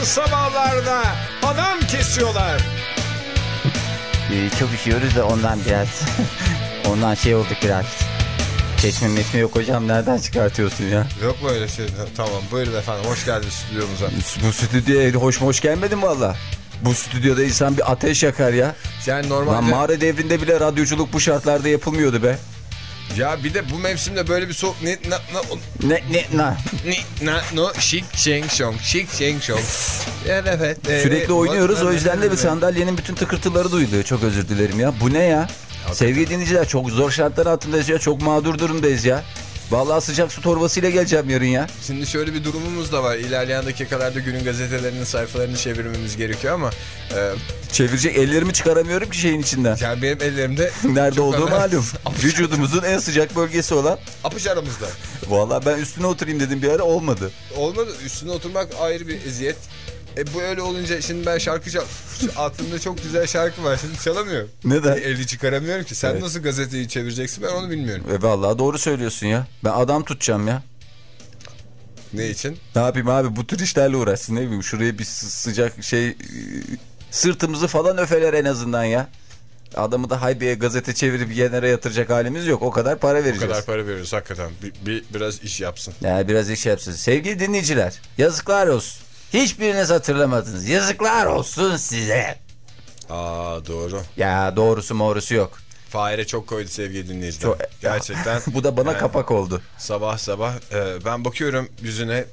modern sabahlarda adam kesiyorlar. Ee, çok üşüyoruz da ondan biraz. ondan şey olduk biraz. Çeşme mesme yok hocam nereden çıkartıyorsun ya? Yok mu öyle şey? Tamam buyurun efendim hoş geldiniz stüdyomuza. Bu stüdyoya hoş hoş gelmedin valla. Bu stüdyoda insan bir ateş yakar ya. Yani Lan normalde mağara devrinde bile radyoculuk bu şartlarda yapılmıyordu be. Ya bir de bu mevsimde böyle bir soğuk ne na na Ne ne na. ni na no şik şeng şong şik şeng şong. Evet evet. evet. Sürekli oynuyoruz o yüzden de bir sandalyenin bütün tıkırtıları duyuluyor. Çok özür dilerim ya. Bu ne ya? Sevgili dinleyiciler çok zor şartlar altındayız ya. Çok mağdur durumdayız ya. Vallahi sıcak su torbasıyla geleceğim yarın ya. Şimdi şöyle bir durumumuz da var. İlerleyen dakikalarda günün gazetelerinin sayfalarını çevirmemiz gerekiyor ama e, Çevirecek ellerimi çıkaramıyorum ki şeyin içinden. yani benim ellerimde Nerede olduğu önemli- malum. Vücudumuzun en sıcak bölgesi olan. apış aramızda. Vallahi ben üstüne oturayım dedim bir ara olmadı. Olmadı. Üstüne oturmak ayrı bir eziyet. E bu öyle olunca şimdi ben şarkı çal... Aklımda çok güzel şarkı var. Şimdi çalamıyorum. Neden? E, Eli çıkaramıyorum ki. Sen Evet. nasıl gazeteyi çevireceksin ben onu bilmiyorum. E vallahi doğru söylüyorsun ya. Ben adam tutacağım ya. Ne için? Ne yapayım abi bu tür işlerle uğraşsın ne bileyim şuraya bir sı- sıcak şey e, sırtımızı falan öfeler en azından ya. Adamı da haybiye gazete çevirip yenere yatıracak halimiz yok. O kadar para vereceğiz. kadar para veriyoruz hakikaten. Bir, bir- biraz iş yapsın. Ya biraz iş yapsın. Sevgili dinleyiciler yazıklar olsun. Hiçbiriniz hatırlamadınız. Yazıklar olsun size. Aa doğru. Ya doğrusu morusu yok. Fahir'e çok koydu sevgili dinleyiciler. Çok- Gerçekten. Bu da bana Yani kapak oldu. Sabah sabah e, ben bakıyorum yüzüne.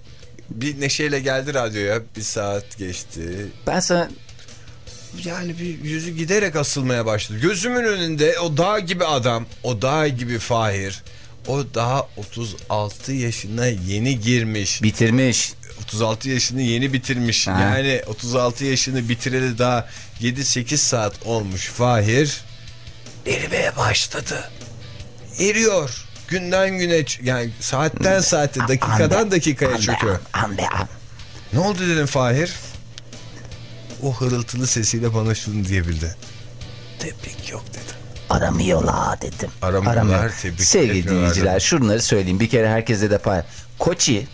Bir neşeyle geldi radyoya. Bir saat geçti. Ben sana Yani bir yüzü giderek asılmaya başladı. Gözümün önünde o dağ gibi adam, o dağ gibi Fahir. O daha 36 yaşına yeni girmiş. bitirmiş. 36 yaşını yeni bitirmiş. Ha. Yani 36 yaşını bitireli daha 7-8 saat olmuş Fahir. Erimeye başladı. Eriyor. Günden güne yani saatten saate dakikadan dakikaya çöküyor. An an. Ne oldu dedim Fahir? O hırıltılı sesiyle bana şunu diyebildi. Tebrik yok dedi. Aramıyorlar dedim. Aramıyorlar, Aramıyor. Sevgili dinleyiciler şunları söyleyeyim. Bir kere herkese de pay. Koçi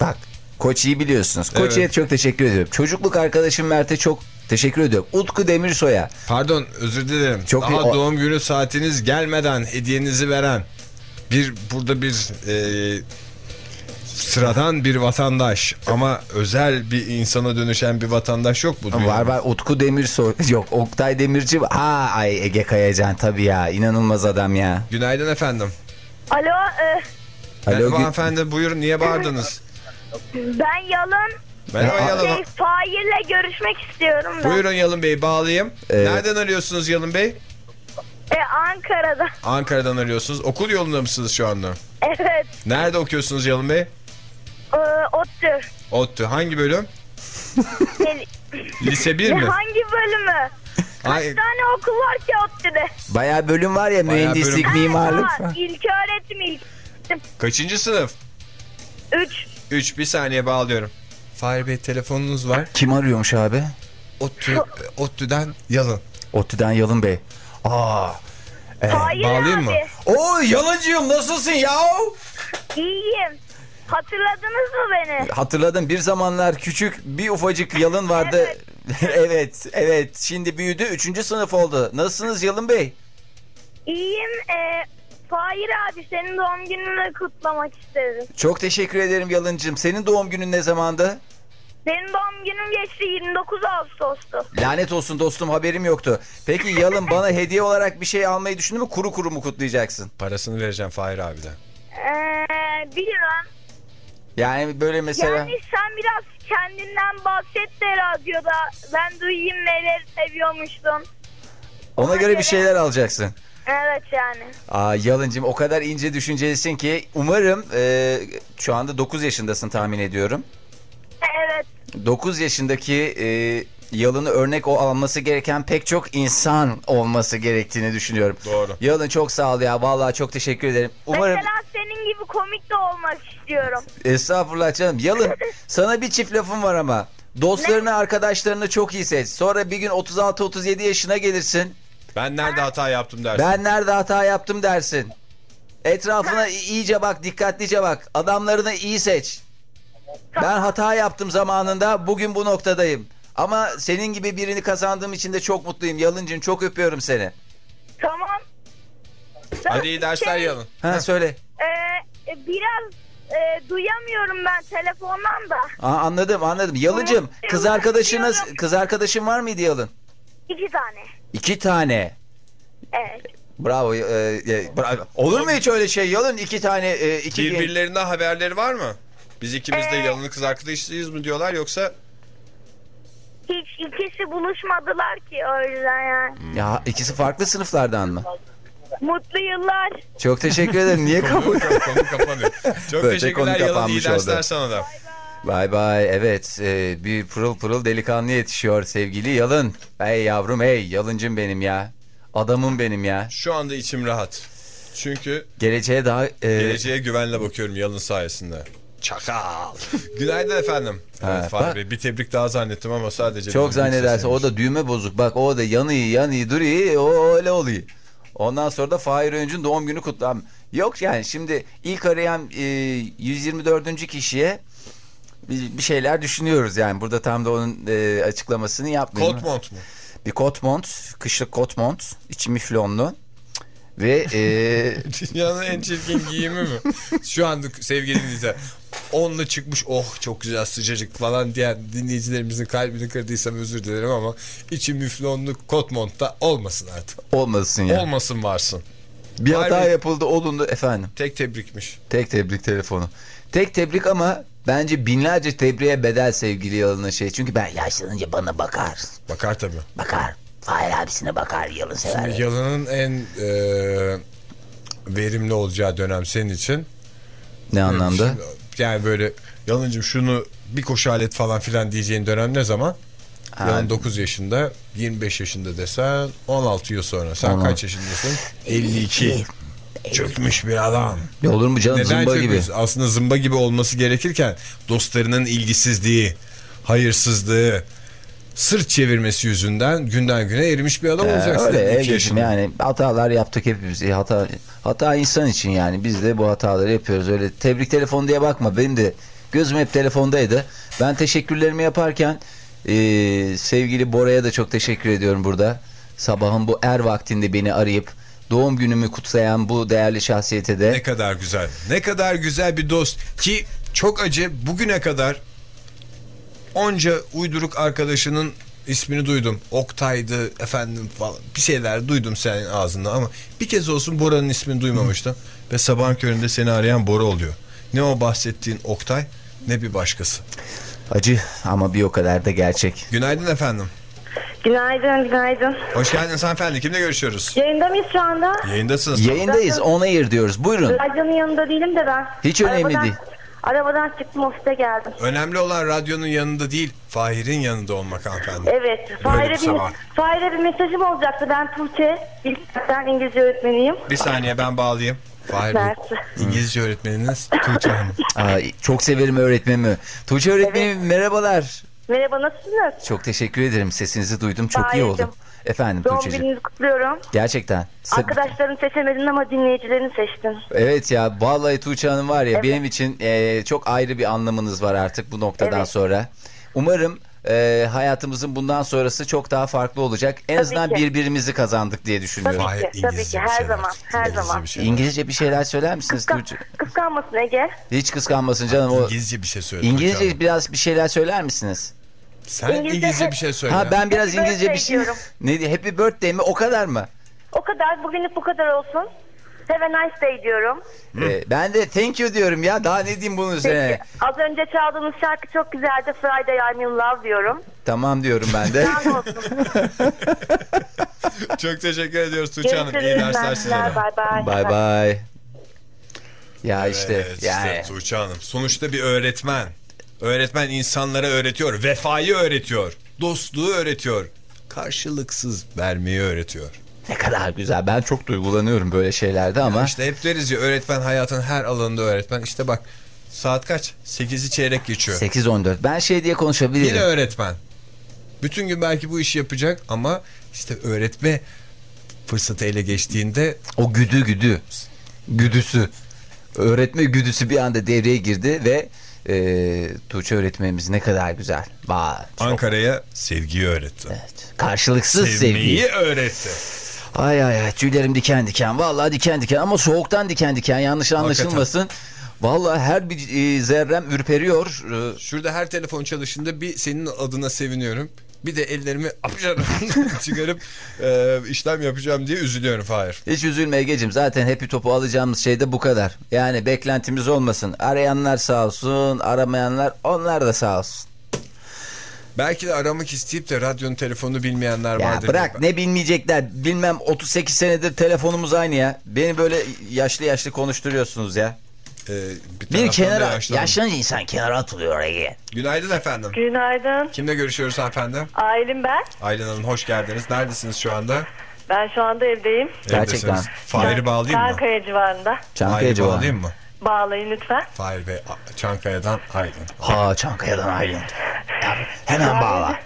bak Koçi'yi biliyorsunuz. Koçi'ye Evet. çok teşekkür ediyorum. Çocukluk arkadaşım Mert'e çok teşekkür ediyorum. Utku Demirsoy'a. Pardon özür dilerim. Çok Daha o- doğum günü saatiniz gelmeden hediyenizi veren bir burada bir e, sıradan bir vatandaş ama özel bir insana dönüşen bir vatandaş yok bu Var dünyada. var Utku Demirsoy. Yok Oktay Demirci. var. Ha ay Ege Kayacan tabii ya. inanılmaz adam ya. Günaydın efendim. Alo, e, Alo, Merhaba hanımefendi buyurun niye bağırdınız? ben Yalın. Merhaba. Yalın. Şey, Fahir'le görüşmek istiyorum da. Buyurun Yalın Bey bağlayayım. Ee, Nereden arıyorsunuz Yalın Bey? E, Ankara'da. Ankara'dan arıyorsunuz. Okul yolunda mısınız şu anda? Evet. Nerede okuyorsunuz Yalın Bey? E, ODTÜ. ODTÜ. Hangi bölüm? E, Lise 1 mi? hangi bölümü? Kaç Ay, tane okul var ki ODTÜ'de? Bayağı bölüm var ya Bayağı mühendislik, bölüm. mimarlık. Falan. İlk öğretim ilk. kaçıncı sınıf? 3. 3 bir saniye bağlıyorum. Fahir Bey telefonunuz var. Kim arıyormuş abi? ODTÜ, ODTÜ'den Yalın. ODTÜ'den Yalın Bey. Aa. Hayır bağlayayım abi. mı? Oo Yalıncığım nasılsın ya? İyiyim. Hatırladınız mı beni? Hatırladım bir zamanlar küçük bir ufacık Yalın vardı. evet evet şimdi büyüdü üçüncü sınıf oldu. Nasılsınız Yalın Bey? İyiyim. E, Fahir abi senin doğum gününü kutlamak istedim. Çok teşekkür ederim Yalıncığım. Senin doğum günün ne zamandı? Benim doğum günüm geçti 29 Ağustos'tu. Lanet olsun dostum haberim yoktu. Peki Yalın bana hediye olarak bir şey almayı düşündün mü? Kuru kuru mu kutlayacaksın? Parasını vereceğim Fahir abiden. Ee, bilmem. Yani böyle mesela... Yani sen biraz kendinden bahset de radyoda. Ben duyayım neler seviyormuştun. Ona göre bir şeyler alacaksın. Evet yani. Aa, Yalıncım o kadar ince düşüncelisin ki umarım e, şu anda 9 yaşındasın tahmin ediyorum. Evet. 9 yaşındaki e, Yalın'ı örnek o alması gereken pek çok insan olması gerektiğini düşünüyorum. Doğru. Yalın çok sağ ol ya. Vallahi çok teşekkür ederim. Umarım Mesela senin gibi komik de olmak istiyorum. estağfurullah canım. Yalın sana bir çift lafım var ama. Dostlarını, arkadaşlarını çok iyi seç. Sonra bir gün 36-37 yaşına gelirsin. Ben nerede hata yaptım dersin. Ben nerede hata yaptım dersin. Etrafına iyice bak, dikkatlice bak. Adamlarını iyi seç. Ben hata yaptım zamanında, bugün bu noktadayım. Ama senin gibi birini kazandığım için de çok mutluyum. Yalıncın çok öpüyorum seni. Tamam. Hadi iyi dersler Şey, Yalın. Ha söyle. e, biraz e, duyamıyorum ben telefondan da. Aa, anladım anladım. Yalıncım kız arkadaşınız kız arkadaşın var mıydı Yalın? İki tane. İki tane. Evet. Bravo. e, e, bravo. Olur mu hiç öyle şey Yalın? İki tane e, iki Birbirlerinden haberleri var mı? Biz ikimiz de Ee, Yalın'ın kız arkadaşıyız mı diyorlar yoksa Hiç ikisi buluşmadılar ki o yüzden yani. Ya ikisi farklı sınıflardan mı? Mutlu yıllar. Çok teşekkür ederim. Niye kapanıyor. Çok Böylece konu teşekkürler Yalın. İyi dersler oldu. sana da. Bay bay. Evet e, bir pırıl pırıl delikanlı yetişiyor sevgili Yalın. Hey yavrum hey Yalıncım benim ya. Adamım benim ya. Şu anda içim rahat. Çünkü Geleceğe daha... e, geleceğe güvenle bakıyorum Yalın sayesinde. Çakal. Günaydın efendim. Ha, evet Fahri bak. Bey, bir tebrik daha zannettim ama sadece... çok bir zannederse o da düğme bozuk. Bak o da yanıyor yanıyor duruyor o öyle oluyor. Ondan sonra da Fahir Öncü'nün doğum günü kutlam. Yok yani şimdi ilk arayan e, 124. kişiye bir, bir şeyler düşünüyoruz yani. Burada tam da onun e, açıklamasını yapmayayım. Kot mont mu? Bir kot mont, kışlık kot mont, içi miflonlu. Ve e, Dünyanın en çirkin giyimi mi? Şu anda sevgili dinleyiciler. Onunla çıkmış oh çok güzel sıcacık falan diyen dinleyicilerimizin kalbini kırdıysam özür dilerim ama içi müflonlu kot montta olmasın artık. olmasın ya. Olmasın varsın. bir hata Harbi. yapıldı olundu efendim. Tek tebrikmiş. Tek tebrik telefonu. Tek tebrik ama bence binlerce tebriğe bedel sevgili Yalın'ın şey. Çünkü ben yaşlanınca bana bakar. Bakar tabii. Bakar. Fahir abisine bakar Yalın sever. Yalının en e, verimli olacağı dönem senin için. Ne anlamda? Şimdi, yani böyle Yalıncım şunu bir koşu alet falan filan diyeceğin dönem ne zaman? Ha. Yalın 9 yaşında, 25 yaşında desen 16 yıl sonra. Sen Tamam. kaç yaşındasın? 52. Çökmüş bir adam. Ne olur mu canım Neden zımba gibi. çökmüş? Aslında zımba gibi olması gerekirken dostlarının ilgisizliği, hayırsızlığı, sırt çevirmesi yüzünden günden güne erimiş bir adam Ee, olacaksın. öyle 52 Ege'cim yaşında. yani hatalar yaptık hepimiz. E, hata hata insan için yani biz de bu hataları yapıyoruz. Öyle tebrik telefon diye bakma. Benim de gözüm hep telefondaydı. Ben teşekkürlerimi yaparken e, sevgili Bora'ya da çok teşekkür ediyorum burada. Sabahın bu er vaktinde beni arayıp doğum günümü kutsayan bu değerli şahsiyete de Ne kadar güzel. Ne kadar güzel bir dost. Ki çok acı bugüne kadar onca uyduruk arkadaşının ismini duydum. Oktay'dı efendim falan bir şeyler duydum senin ağzından ama bir kez olsun Bora'nın ismini duymamıştım. Ve sabahın köründe seni arayan Bora oluyor. Ne o bahsettiğin Oktay ne bir başkası. acı ama bir o kadar da gerçek. Günaydın efendim. Günaydın, günaydın. Hoş geldiniz hanımefendi. Kimle görüşüyoruz? Yayında mıyız şu anda? Yayındasınız. Yayındayız on air diyoruz. Buyurun. Radyonun yanında değilim de ben. Hiç önemli Arabadan- değil. Arabadan çıktım ofiste geldim. Önemli olan radyonun yanında değil, Fahir'in yanında olmak hanımefendi. Evet. Fahir'e bir. Fahir'e bir mesajım olacaktı. Ben Tuğçe. Ben İngilizce öğretmeniyim. Bir saniye ben bağlayayım. Fahir Bey. İngilizce öğretmeniniz Tuğçe Hanım. Aa, çok severim öğretmenimi. Tuğçe öğretmenim merhabalar. Merhaba nasılsınız? Çok teşekkür ederim. Sesinizi duydum. Çok iyi Fahir'cim, oldu. Efendim Doğum Tuğçe'ciğim. gününüzü kutluyorum. Gerçekten. Sa- Arkadaşlarını seçemedin ama dinleyicilerini seçtin. Evet ya vallahi Tuğçe Hanım var ya Evet. benim için e, çok ayrı bir anlamınız var artık bu noktadan Evet. sonra. Umarım e, hayatımızın bundan sonrası çok daha farklı olacak. En azından ki. birbirimizi kazandık diye düşünüyorum. Tabii ki, tabii ki. Her zaman, her İngilizce zaman. bir şey. İngilizce bir şeyler söyler misiniz Kıskan, Tuğçe? kıskanmasın Ege. Hiç kıskanmasın canım. O İngilizce bir şey söyle. İngilizce Hanım. biraz bir şeyler söyler misiniz? Sen İngilizce- İngilizce bir şey söyle. Ha ben biraz Happy İngilizce bir şey. diyorum. Ne diye? Happy birthday mi? O kadar mı? O kadar, bugünlük bu kadar olsun. Have a nice day diyorum. Ee, ben de thank you diyorum ya. Daha ne diyeyim bunun üzerine? Peki. Az önce çaldığınız şarkı çok güzeldi. Friday I'm in love diyorum. Tamam diyorum ben de. Çok teşekkür ediyoruz Tuğçe Hanım. İyi dersler size de. Bay bay. Bay bay. Ya işte Evet, yani. işte Tuğçe Hanım. Sonuçta bir öğretmen. Öğretmen insanlara öğretiyor. Vefayı öğretiyor. Dostluğu öğretiyor. Karşılıksız vermeyi öğretiyor. Ne kadar güzel. Ben çok duygulanıyorum böyle şeylerde ama. İşte hep deriz ya öğretmen hayatın her alanında öğretmen. İşte bak saat kaç? 8'i çeyrek geçiyor. 8-14. Ben şey diye konuşabilirim. Yine öğretmen. Bütün gün belki bu işi yapacak ama işte öğretme fırsatı ele geçtiğinde O güdü güdü. Güdüsü. Öğretme güdüsü bir anda devreye girdi ve e, Tuğçe öğretmenimiz ne kadar güzel. Ankara'ya sevgiyi öğretti. Evet. Karşılıksız Sevmeyi sevgi. öğretti. Ay ay ay tüylerim diken diken. Vallahi diken diken ama soğuktan diken diken yanlış anlaşılmasın. Vallahi her bir e, zerrem ürperiyor. E, Şurada her telefon çalışında bir senin adına seviniyorum. Bir de ellerimi apışarım çıkarıp e, işlem yapacağım diye üzülüyorum Fahir. Hiç üzülme Ege'cim zaten Happy Top'u alacağımız şey de bu kadar. Yani beklentimiz olmasın. Arayanlar sağ olsun, aramayanlar onlar da sağ olsun. Belki de aramak isteyip de radyonun telefonunu bilmeyenler Ya vardır. bırak ne bilmeyecekler. Bilmem 38 senedir telefonumuz aynı ya. Beni böyle yaşlı yaşlı konuşturuyorsunuz ya. Ee, Bir da kenara yaşlanınca insan kenara atılıyor Ege. Günaydın efendim. Günaydın. Kimle görüşüyoruz efendim? Aylin ben. Aylin Hanım hoş geldiniz. Neredesiniz şu anda? Ben şu anda evdeyim. Gerçekten. Evdesiniz. Fahir'i bağlayayım mı? Çankaya civarında. Çankaya Fahir'i civarı. bağlayayım mı? Bağlayın lütfen. Fahir Bey Çankaya'dan Aylin. Ha Çankaya'dan Aylin. Ya, Hemen bağla.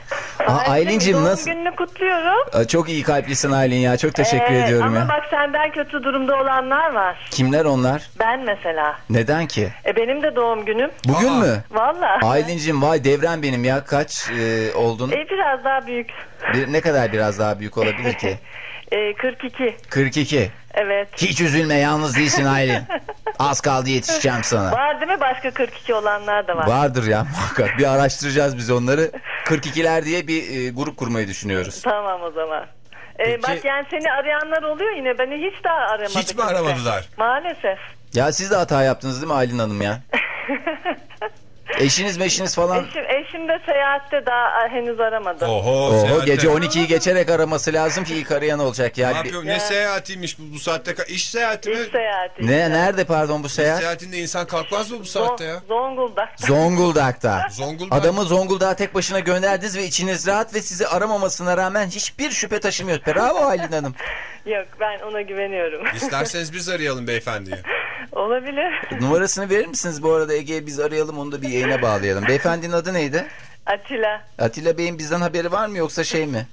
Aylin'cim doğum nasıl? gününü kutluyorum. Aa, Çok iyi kalplisin Aylin ya. Çok teşekkür Ee, ediyorum ama ya. bak senden kötü durumda olanlar var. Kimler onlar? Ben mesela. Neden ki? E benim de doğum günüm. Bugün Aa. mü? Valla. Aylin'cim vay devren benim ya. Kaç e, oldun? E biraz daha büyük. Bir, ne kadar biraz daha büyük olabilir ki? E 42. 42. Evet. Hiç üzülme yalnız değilsin Aylin. Az kaldı yetişeceğim sana. Var değil mi başka 42 olanlar da var. Vardır ya muhakkak. Bir araştıracağız biz onları. 42'ler diye bir e, grup kurmayı düşünüyoruz. Tamam o zaman. E, Peki- bak yani seni arayanlar oluyor yine beni hiç daha aramadı. Hiç mi aramadılar? Maalesef. Ya siz de hata yaptınız değil mi Aylin Hanım ya? Eşiniz meşiniz falan. Eşim, eşim de seyahatte daha henüz aramadı. Oho, Oho seyahatte. gece 12'yi geçerek araması lazım ki ilk arayan olacak Ne ya. yapıyorum? Ne seyahatiymiş bu, bu saatte? İş seyahati mi? İş seyahati. Ne nerede pardon bu İş seyahat? seyahatinde insan kalkmaz mı bu saatte ya? Zonguldak. Zonguldak'ta. Zonguldak. Adamı Zonguldak'a tek başına gönderdiniz ve içiniz rahat ve sizi aramamasına rağmen hiçbir şüphe taşımıyor. Bravo Aylin Hanım. Yok ben ona güveniyorum. İsterseniz biz arayalım beyefendiyi. Olabilir. Numarasını verir misiniz bu arada Ege'ye biz arayalım onu da bir yayına bağlayalım. Beyefendinin adı neydi? Atilla. Atilla Bey'in bizden haberi var mı yoksa şey mi?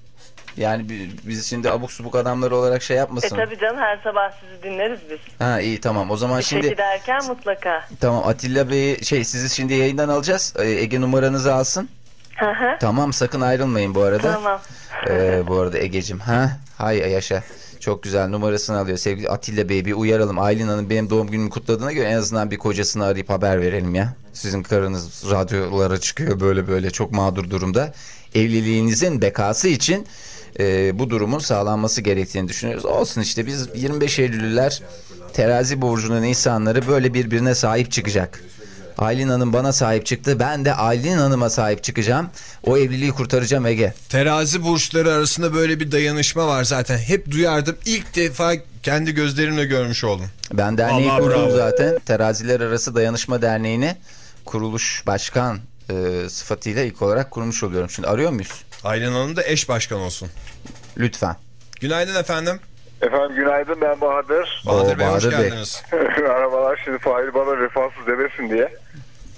Yani bi- biz şimdi abuk subuk adamlar olarak şey E yapmasın. tabi canım her sabah sizi dinleriz biz. Ha iyi tamam o zaman İşe şimdi giderken mutlaka. tamam Atilla Bey'i şey sizi şimdi yayından alacağız. Ee, Ege numaranızı alsın. Hı hı. Tamam sakın ayrılmayın bu arada. tamam. Ee, bu arada Ege'cim ha hay yaşa. Çok güzel numarasını alıyor. Sevgili Atilla Bey bir uyaralım. Aylin Hanım benim doğum günümü kutladığına göre en azından bir kocasını arayıp haber verelim ya. Sizin karınız radyolara çıkıyor böyle böyle çok mağdur durumda. Evliliğinizin bekası için e, bu durumun sağlanması gerektiğini düşünüyoruz. Olsun işte biz 25 Eylül'lüler terazi burcunun insanları böyle birbirine sahip çıkacak. Aylin Hanım bana sahip çıktı. Ben de Aylin Hanım'a sahip çıkacağım. O evliliği kurtaracağım Ege. Terazi burçları arasında böyle bir dayanışma var zaten. Hep duyardım. İlk defa kendi gözlerimle görmüş oldum. Ben derneği Vallahi kurdum bravo. zaten. Teraziler Arası Dayanışma Derneği'ni kuruluş başkan e, sıfatıyla ilk olarak kurmuş oluyorum. Şimdi arıyor muyuz? Aylin Hanım da eş başkan olsun. Lütfen. Günaydın efendim. Efendim günaydın ben Bahadır. Bahadır Oo, Bey hoş Bahadır Bey. geldiniz. Merhabalar şimdi Fahir bana vefasız demesin diye.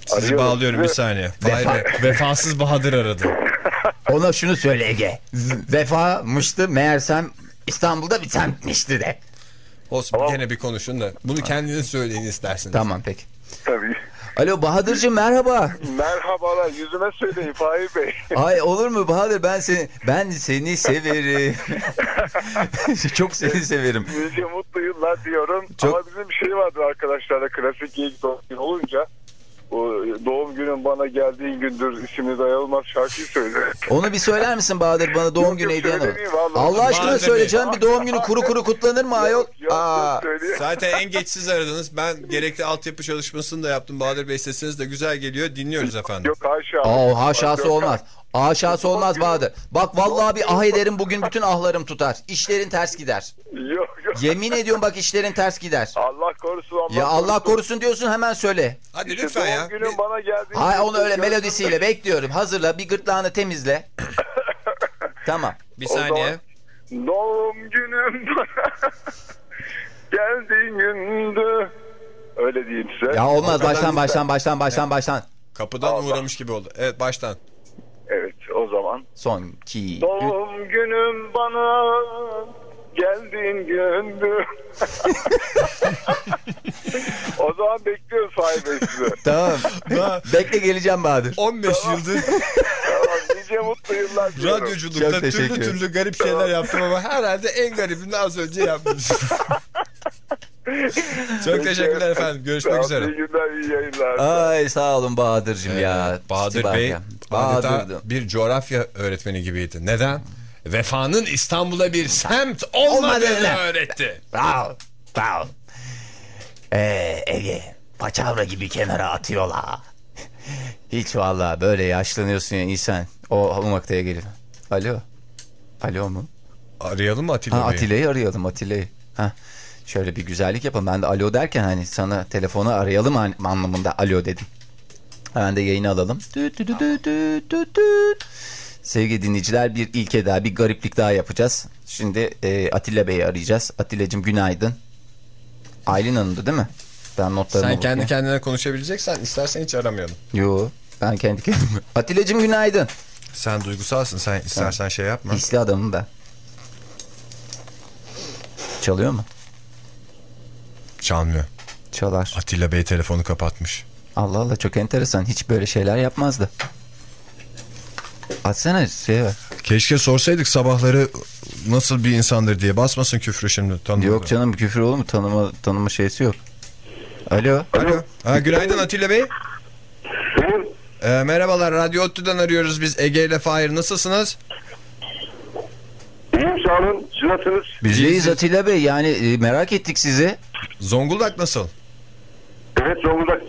Sizi Arıyorum bağlıyorum bir saniye. Bey, vefasız Bahadır aradı. Ona şunu söyle Ege. Vefamıştı meğersem İstanbul'da bitenmişti de. Olsun Tamam. gene bir konuşun da. Bunu kendiniz söyleyin isterseniz. Tamam peki. Tabii. Alo Bahadır'cığım merhaba. Merhabalar yüzüme söyleyin Fahir Bey. Ay olur mu Bahadır ben seni ben seni severim. Çok seni severim. Nice mutlu yıllar diyorum. Çok- Ama bizim bir şey vardı arkadaşlarla klasik geyik olunca doğum günün bana geldiğin gündür isimli dayanılmaz şarkıyı söyle. Onu bir söyler misin Bahadır bana doğum günü vallahi. Allah aşkına Bahadır söyleyeceğim bir doğum günü kuru kuru kutlanır mı ayol? Yok, Aa. Zaten en geç siz aradınız. Ben gerekli altyapı çalışmasını da yaptım. Bahadır Bey sesiniz de güzel geliyor. Dinliyoruz efendim. Yok haşa. Aa, haşası Yok, olmaz. Haşası olmaz Bahadır. Bak vallahi bir ah ederim bugün bütün ahlarım tutar. İşlerin ters gider. Yok. Yemin ediyorum bak işlerin ters gider. Allah korusun Allah Ya Allah korusun diyorsun hemen söyle. Hadi İşte lütfen ya. doğum günün bana geldiğin Hay gündür onu öyle melodisiyle bekliyorum. Hazırla bir gırtlağını temizle. tamam. Bir O saniye. zaman Doğum günüm bana geldiğin gündü. Öyle diyeyim size. Ya olmaz baştan baştan baştan baştan baştan. Kapıdan Allah. uğramış gibi oldu. Evet baştan. Evet o zaman. Son üç. Doğum günüm bana geldiğin gündü. o zaman bekliyoruz Fahir Bey sizi. Tamam. Bekle geleceğim Bahadır. 15 yıldır Tamam, nice mutlu yıllar diliyorum. radyoculukta Çok teşekkür türlü ederim. türlü garip şeyler yaptım ama herhalde en garibini az önce yapmışım. Çok teşekkürler efendim. Görüşmek Tamam, üzere. İyi günler, iyi yayınlar. Ay sağ olun Bahadır'cığım ya. Ee, Bahadır Bey ya. adeta Bahadır'dı. bir coğrafya öğretmeni gibiydi. Neden? Vefanın İstanbul'a bir semt olmadığını Olmadığını. öğretti. Bravo. Bravo. Ee, Ege. Paçavra gibi kenara atıyorlar. Hiç vallahi böyle yaşlanıyorsun ya insan. O o noktaya gelir. Alo. Alo mu? Arayalım mı Atilla Ha, Bey'i? Atilla'yı arayalım Atilla'yı. Ha. Şöyle bir güzellik yapalım. Ben de alo derken hani sana telefonu arayalım an- anlamında alo dedim. Hemen de yayını alalım. Tüt tüt tüt tüt tüt tüt. Sevgili dinleyiciler bir ilke daha bir gariplik daha yapacağız. Şimdi e, Atilla Bey'i arayacağız. Atilla'cığım günaydın. Aylin Hanım'dı değil mi? Ben notlarıma Sen kendi bakayım. kendine konuşabileceksen istersen hiç aramayalım. Yo ben kendi kendime. Atilla'cığım günaydın. Sen duygusalsın. Sen istersen şey yapma. Hisli adamım ben. Çalıyor mu? Çalmıyor. Çalar. Atilla Bey telefonu kapatmış. Allah Allah çok enteresan. Hiç böyle şeyler yapmazdı. Açsana şey var. Keşke sorsaydık sabahları nasıl bir insandır diye. Basmasın küfrü şimdi. Tanımadı. Yok canım küfür olur mu? Tanıma, tanıma şeysi yok. Alo. Alo. Ha, günaydın Atilla Bey. Ee, merhabalar Radyo Ottu'dan arıyoruz biz Ege ile Fahir. Nasılsınız? iyiyim sağ olun. Siz nasılsınız? Bizdeyiz Atilla Bey. Yani e, merak ettik sizi. Zonguldak nasıl? Evet Zonguldak.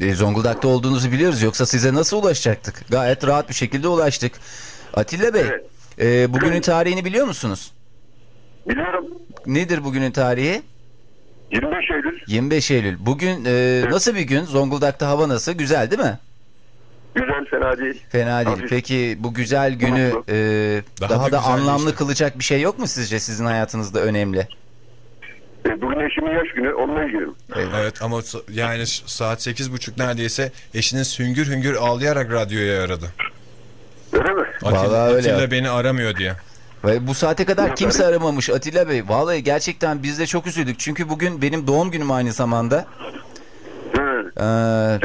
E, Zonguldak'ta olduğunuzu biliyoruz. Yoksa size nasıl ulaşacaktık? Gayet rahat bir şekilde ulaştık. Atilla Bey. Evet. e, bugünün tarihini biliyor musunuz? Biliyorum. Nedir bugünün tarihi? 25 Eylül. 25 Eylül. Bugün e, nasıl bir gün? Zonguldak'ta hava nasıl? Güzel değil mi? Güzel fena değil. Fena değil. Hafif. Peki bu güzel günü e, daha, Daha da da anlamlı kılacak bir şey yok mu sizce sizin hayatınızda önemli? E, Bugün eşimin yaş günü. Onunla ilgili. Evet ama yani saat sekiz buçuk neredeyse eşiniz hüngür hüngür ağlayarak radyoya aradı. Öyle mi? Atilla, Vallahi öyle. Atilla beni aramıyor diye. Ve bu saate kadar kimse aramamış Atilla Bey. Vallahi gerçekten biz de çok üzüldük. Çünkü bugün benim doğum günüm aynı zamanda. Ee,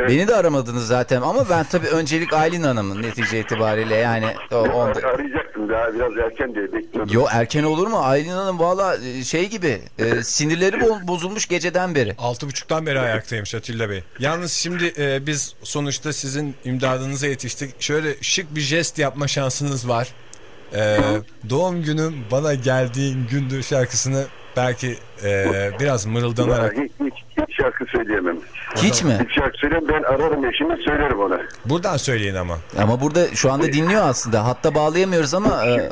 Beni de aramadınız zaten ama ben tabii öncelik Aylin Hanım'ın netice itibariyle yani o, onda... Arayacaktım daha biraz erken diye bekliyordum. Yo erken olur mu? Aylin Hanım valla e, şey gibi e, sinirleri bo- bozulmuş geceden beri. Altı buçuktan beri ayaktaymış Atilla Bey. Yalnız şimdi e, biz sonuçta sizin imdadınıza yetiştik. Şöyle şık bir jest yapma şansınız var. E, doğum günüm bana geldiğin gündür şarkısını belki e, biraz mırıldanarak Hiç, hiç, hiç şarkı söyleyemem. Hiç mi? Hiç şarkı söyleyemem. Ben ararım eşimi söylerim ona. buradan söyleyin ama. Ama burada şu anda dinliyor aslında. Hatta bağlayamıyoruz ama e,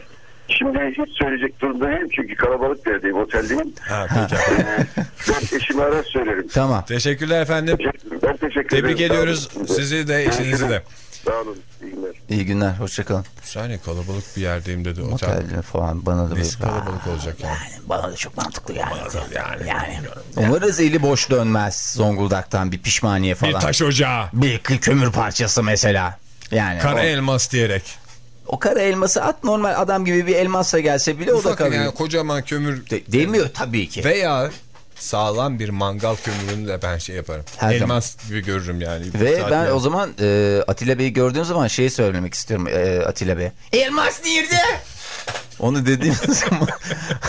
Şimdi hiç söyleyecek durumda değilim çünkü kalabalık yerdeyim, oteldeyim. Ha, peki. Ee, ben eşimi arar söylerim. tamam. Teşekkürler efendim. Ben teşekkür ederim. Tebrik ediyoruz sizi de eşinizi de. Sağ olun. İyi günler. İyi günler. Hoşçakalın. Saniye kalabalık bir yerdeyim dedi otel. Otel falan bana da Nesi böyle- kalabalık olacak yani. Bana da çok mantıklı yani. yani. Yani. Umarız eli boş dönmez Zonguldak'tan bir pişmaniye falan. Bir taş ocağı. Bir kömür parçası mesela. Yani Kara o, elmas diyerek. o kara elması at normal adam gibi bir elmasla gelse bile o da Ufak kalıyor. yani kocaman kömür De- demiyor tabii ki. veya sağlam bir mangal kömürünü de ben şey yaparım. Her Elmas gibi görürüm yani. Ve ben o zaman e, Atilla Bey'i gördüğüm zaman şeyi söylemek istiyorum e, Atilla Bey. Elmas nerede? Onu dediğim zaman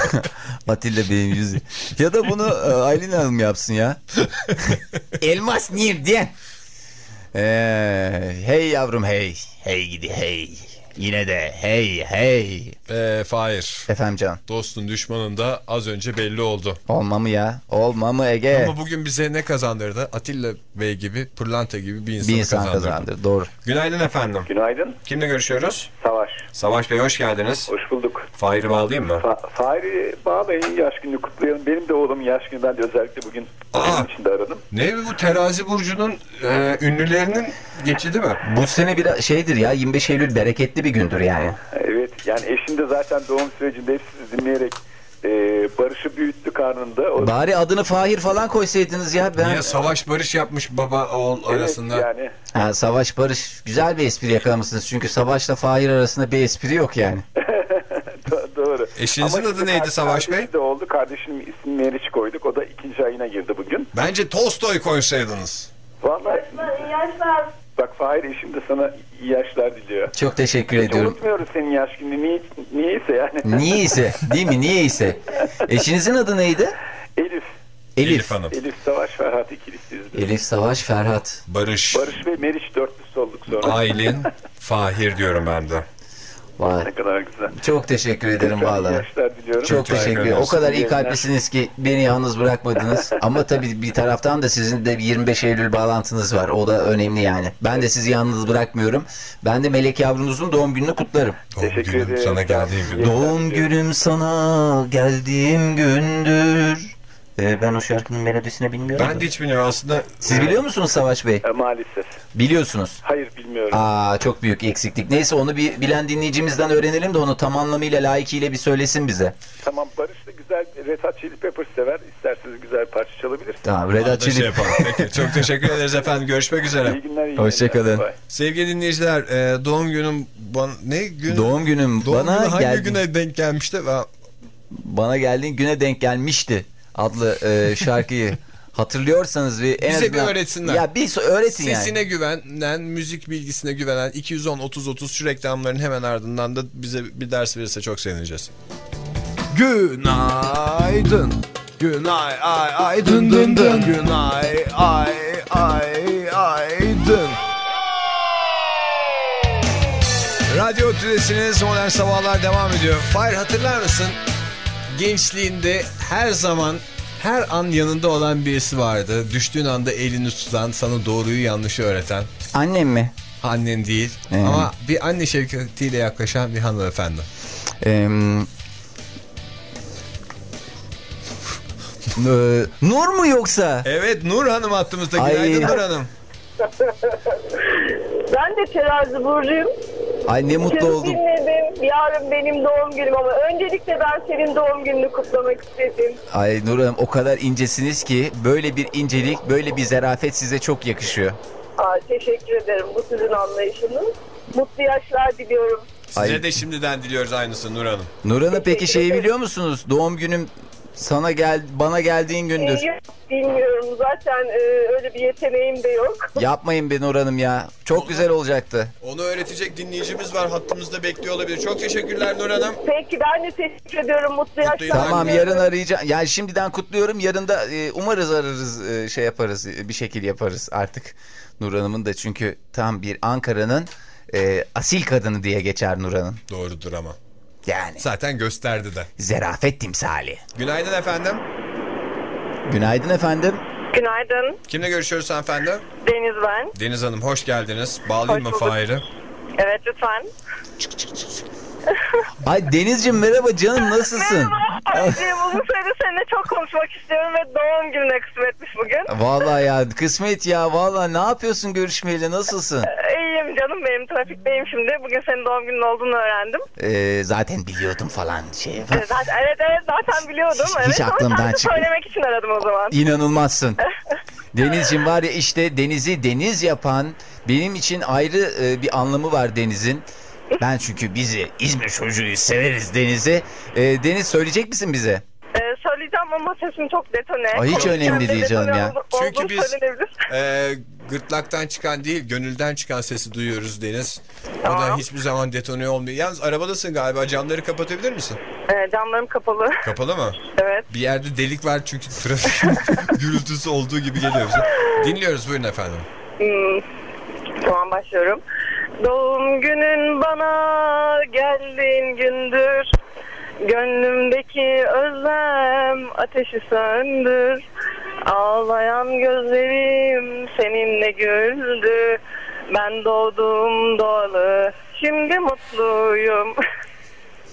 Atilla Bey'in yüzü. Ya da bunu e, Aylin Hanım yapsın ya. Elmas nerede? Ee, hey yavrum hey. Hey gidi hey. Yine de hey hey. Ee, Fahir. Efendim can. Dostun düşmanın da az önce belli oldu. Olma mı ya? Olma mı Ege? Ama bugün bize ne kazandırdı? Atilla Bey gibi, Pırlanta gibi bir insanı bir insan kazandırdı. kazandır. Doğru. Günaydın efendim. Günaydın. Kimle görüşüyoruz? Savaş. Savaş Bey hoş geldiniz. Hoş bulduk. Fahir'i bağlayayım mı? Fa Fahri bağlayın yaş gününü kutlayalım. Benim de oğlumun yaş günü. Ben de özellikle bugün Aa. aradım. Ne bu terazi burcunun e, ünlülerinin geçidi mi? Bu sene bir şeydir ya 25 Eylül bereketli bir gündür yani. Evet yani eşim de zaten doğum sürecinde hep sizi dinleyerek e, Barış'ı büyüttü karnında. O, Bari adını Fahir falan koysaydınız ya. Ben... Niye savaş barış yapmış baba oğul evet, arasında? yani Ha, Savaş Barış güzel bir espri yakalamışsınız. Çünkü Savaş'la Fahir arasında bir espri yok yani. do- doğru. Eşinizin Ama adı neydi Savaş Bey? de oldu. Kardeşimin ismini Meriç koyduk. O da ikinci ayına girdi bugün. Bence Tolstoy koysaydınız. Vallahi yaşlar. bak Fahir eşim de sana iyi yaşlar diliyor. Çok teşekkür Hiç ediyorum. unutmuyoruz senin yaş gününü. Niye, niyeyse yani. Niyeyse değil mi? Niyeyse. Eşinizin adı neydi? Elif. Elif. Elif Hanım. Elif Savaş Ferhat ikilisiyiz. biz. Elif Savaş Ferhat. Barış, Barış ve Meriç dörtlüsü olduk sonra. Aylin, Fahir diyorum ben de. Vay. Ne kadar güzel. Çok teşekkür ederim yaşlar diliyorum. Çok Teşekkür teşekkür ederim. O kadar iyi kalplisiniz ki beni yalnız bırakmadınız. Ama tabii bir taraftan da sizin de bir 25 Eylül bağlantınız var. O da önemli yani. Ben de sizi yalnız bırakmıyorum. Ben de Melek yavrunuzun doğum gününü kutlarım. Doğum Teşekkür günüm ederim. sana geldiğim gün. Doğum günüm sana geldiğim gündür. Ee, ben o şarkının melodisini bilmiyorum. Ben de hiç bilmiyorum aslında. Siz biliyor musunuz Savaş Bey? E, maalesef. Biliyorsunuz. Hayır bilmiyorum. Aa çok büyük eksiklik. Neyse onu bir bilen dinleyicimizden öğrenelim de onu tam anlamıyla layıkıyla bir söylesin bize. Tamam Barış da güzel Red Hot Chili Peppers sever. İsterseniz güzel parça çalabilir. Tamam Red Hot şey Chili. Peki, çok teşekkür ederiz efendim. Görüşmek üzere. İyi günler. iyi Hoşçakalın. Sevgili dinleyiciler, e, doğum günüm bana ne gün? Doğum günüm Doğum bana günü hangi geldi. güne denk gelmişti? Ben- Bana geldiğin güne denk gelmişti adlı e, şarkıyı hatırlıyorsanız ve en Bize bir azından öğretsinler. Ya bir öğretin Sesine yani. güvenen, müzik bilgisine güvenen 210 30 30 şu reklamların hemen ardından da bize bir ders verirse çok sevineceğiz. Günaydın. Günay ay ay dın dın dın. Günay ay ay ay dın. Radyo Tülesi'niz Modern Sabahlar devam ediyor. Fahir hatırlar mısın? Gençliğinde her zaman her an yanında olan birisi vardı. Düştüğün anda elini tutan, sana doğruyu yanlışı öğreten. Annem mi? Annen değil Ee. ama bir anne şefkatiyle yaklaşan bir hanımefendi. Ee, Ee, Nur mu yoksa? Evet Nur Hanım hattımızda. Ay. Günaydın Nur Hanım. Ben de terazi burcuyum. Ay ne mutlu Seni oldum. dinledim. Yarın benim doğum günüm ama öncelikle ben senin doğum gününü kutlamak istedim. Ay Nur Hanım o kadar incesiniz ki böyle bir incelik, böyle bir zarafet size çok yakışıyor. Aa, teşekkür ederim. Bu sizin anlayışınız. Mutlu yaşlar diliyorum. Size Ay. de şimdiden diliyoruz aynısı Nur Hanım. Nur Hanım peki şeyi biliyor musunuz? Doğum günüm sana gel bana geldiğin gündür. Yok, bilmiyorum. Zaten e, öyle bir yeteneğim de yok. Yapmayın be Nur Hanım ya. Çok güzel olacaktı. Onu öğretecek dinleyicimiz var hattımızda bekliyor olabilir. Çok teşekkürler Nur Hanım. Peki ben de teşekkür ediyorum. Mutlu yaşlar. Tamam yarın arayacağım. Yani şimdiden kutluyorum. Yarın da e, umarız ararız e, şey yaparız. e, bir şekil yaparız artık. Nur Hanım'ın da çünkü tam bir Ankara'nın e, asil kadını diye geçer Nur Hanım. Doğrudur ama. Yani Zaten gösterdi de. zerafet timsali. Günaydın efendim. Günaydın efendim. Günaydın. Kimle görüşüyoruz efendim? Deniz ben. Deniz Hanım hoş geldiniz. Bağlayayım mı Hoş bulduk. Fahir'i? Evet lütfen. Ay Denizciğim merhaba canım nasılsın? Anneciğim uzun süredir seninle çok konuşmak istiyorum ve doğum gününe kısmetmiş bugün. Vallahi ya kısmet ya vallahi ne yapıyorsun görüşmeyeli nasılsın? İyiyim canım benim trafikteyim şimdi. Bugün senin doğum günün olduğunu öğrendim. Ee, zaten biliyordum falan şey. Ee, Zaten, evet evet zaten biliyordum. Hiç- evet, hiç aklımdan sadece çıkmıyor. söylemek için aradım o zaman. İnanılmazsın. Denizciğim var ya işte denizi deniz yapan benim için ayrı e, bir anlamı var denizin. Ben çünkü bizi İzmir çocuğuyuz severiz denizi. E, Deniz söyleyecek misin bize? Ee, söyleyeceğim ama sesim çok detone. Ay, hiç önemli de değil canım ya. Çünkü biz- söylenebilir. Gırtlaktan çıkan değil, gönülden çıkan sesi duyuyoruz Deniz. O da Tamam. hiçbir zaman detone olmuyor. Yalnız arabadasın galiba. Camları kapatabilir misin? Ee, camlarım kapalı. Kapalı mı? evet. Bir yerde delik var çünkü trafik gürültüsü olduğu gibi geliyor bize. Dinliyoruz buyurun efendim. Hmm, Tamam başlıyorum. Doğum günün bana geldiğin gündür. Gönlümdeki özlem ateşi söndür. Ağlayan gözlerim seninle güldü. Ben doğdum doğalı. Şimdi mutluyum.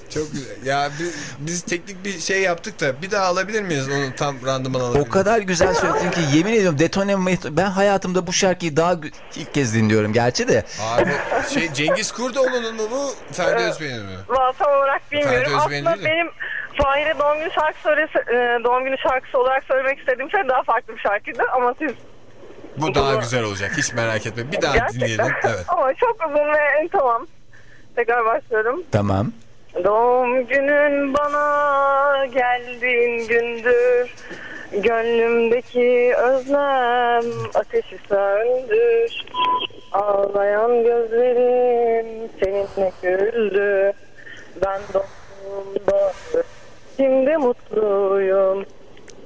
Çok güzel. Ya biz, biz teknik bir şey yaptık da bir daha alabilir miyiz onu tam randıman alabilir O kadar güzel söyledin ki yemin ediyorum detone ben hayatımda bu şarkıyı daha ilk kez dinliyorum gerçi de. Abi şey Cengiz Kurdoğlu'nun mu bu Ferdi Özbey'in mi? Valla tam olarak bilmiyorum. Aslında benim Fahir'e doğum günü şarkı söylesi, e, doğum günü şarkısı olarak söylemek istediğim şey daha farklı bir şarkıydı ama siz Bu daha güzel olacak hiç merak etme. Bir daha gerçekten dinleyelim. Evet. ama çok uzun ve tamam. Tekrar başlıyorum. Tamam. Doğum günün bana geldiğin gündür. Gönlümdeki özlem ateşi söndür. Ağlayan gözlerim seninle güldü. Ben doğdum doğdu. Şimdi mutluyum.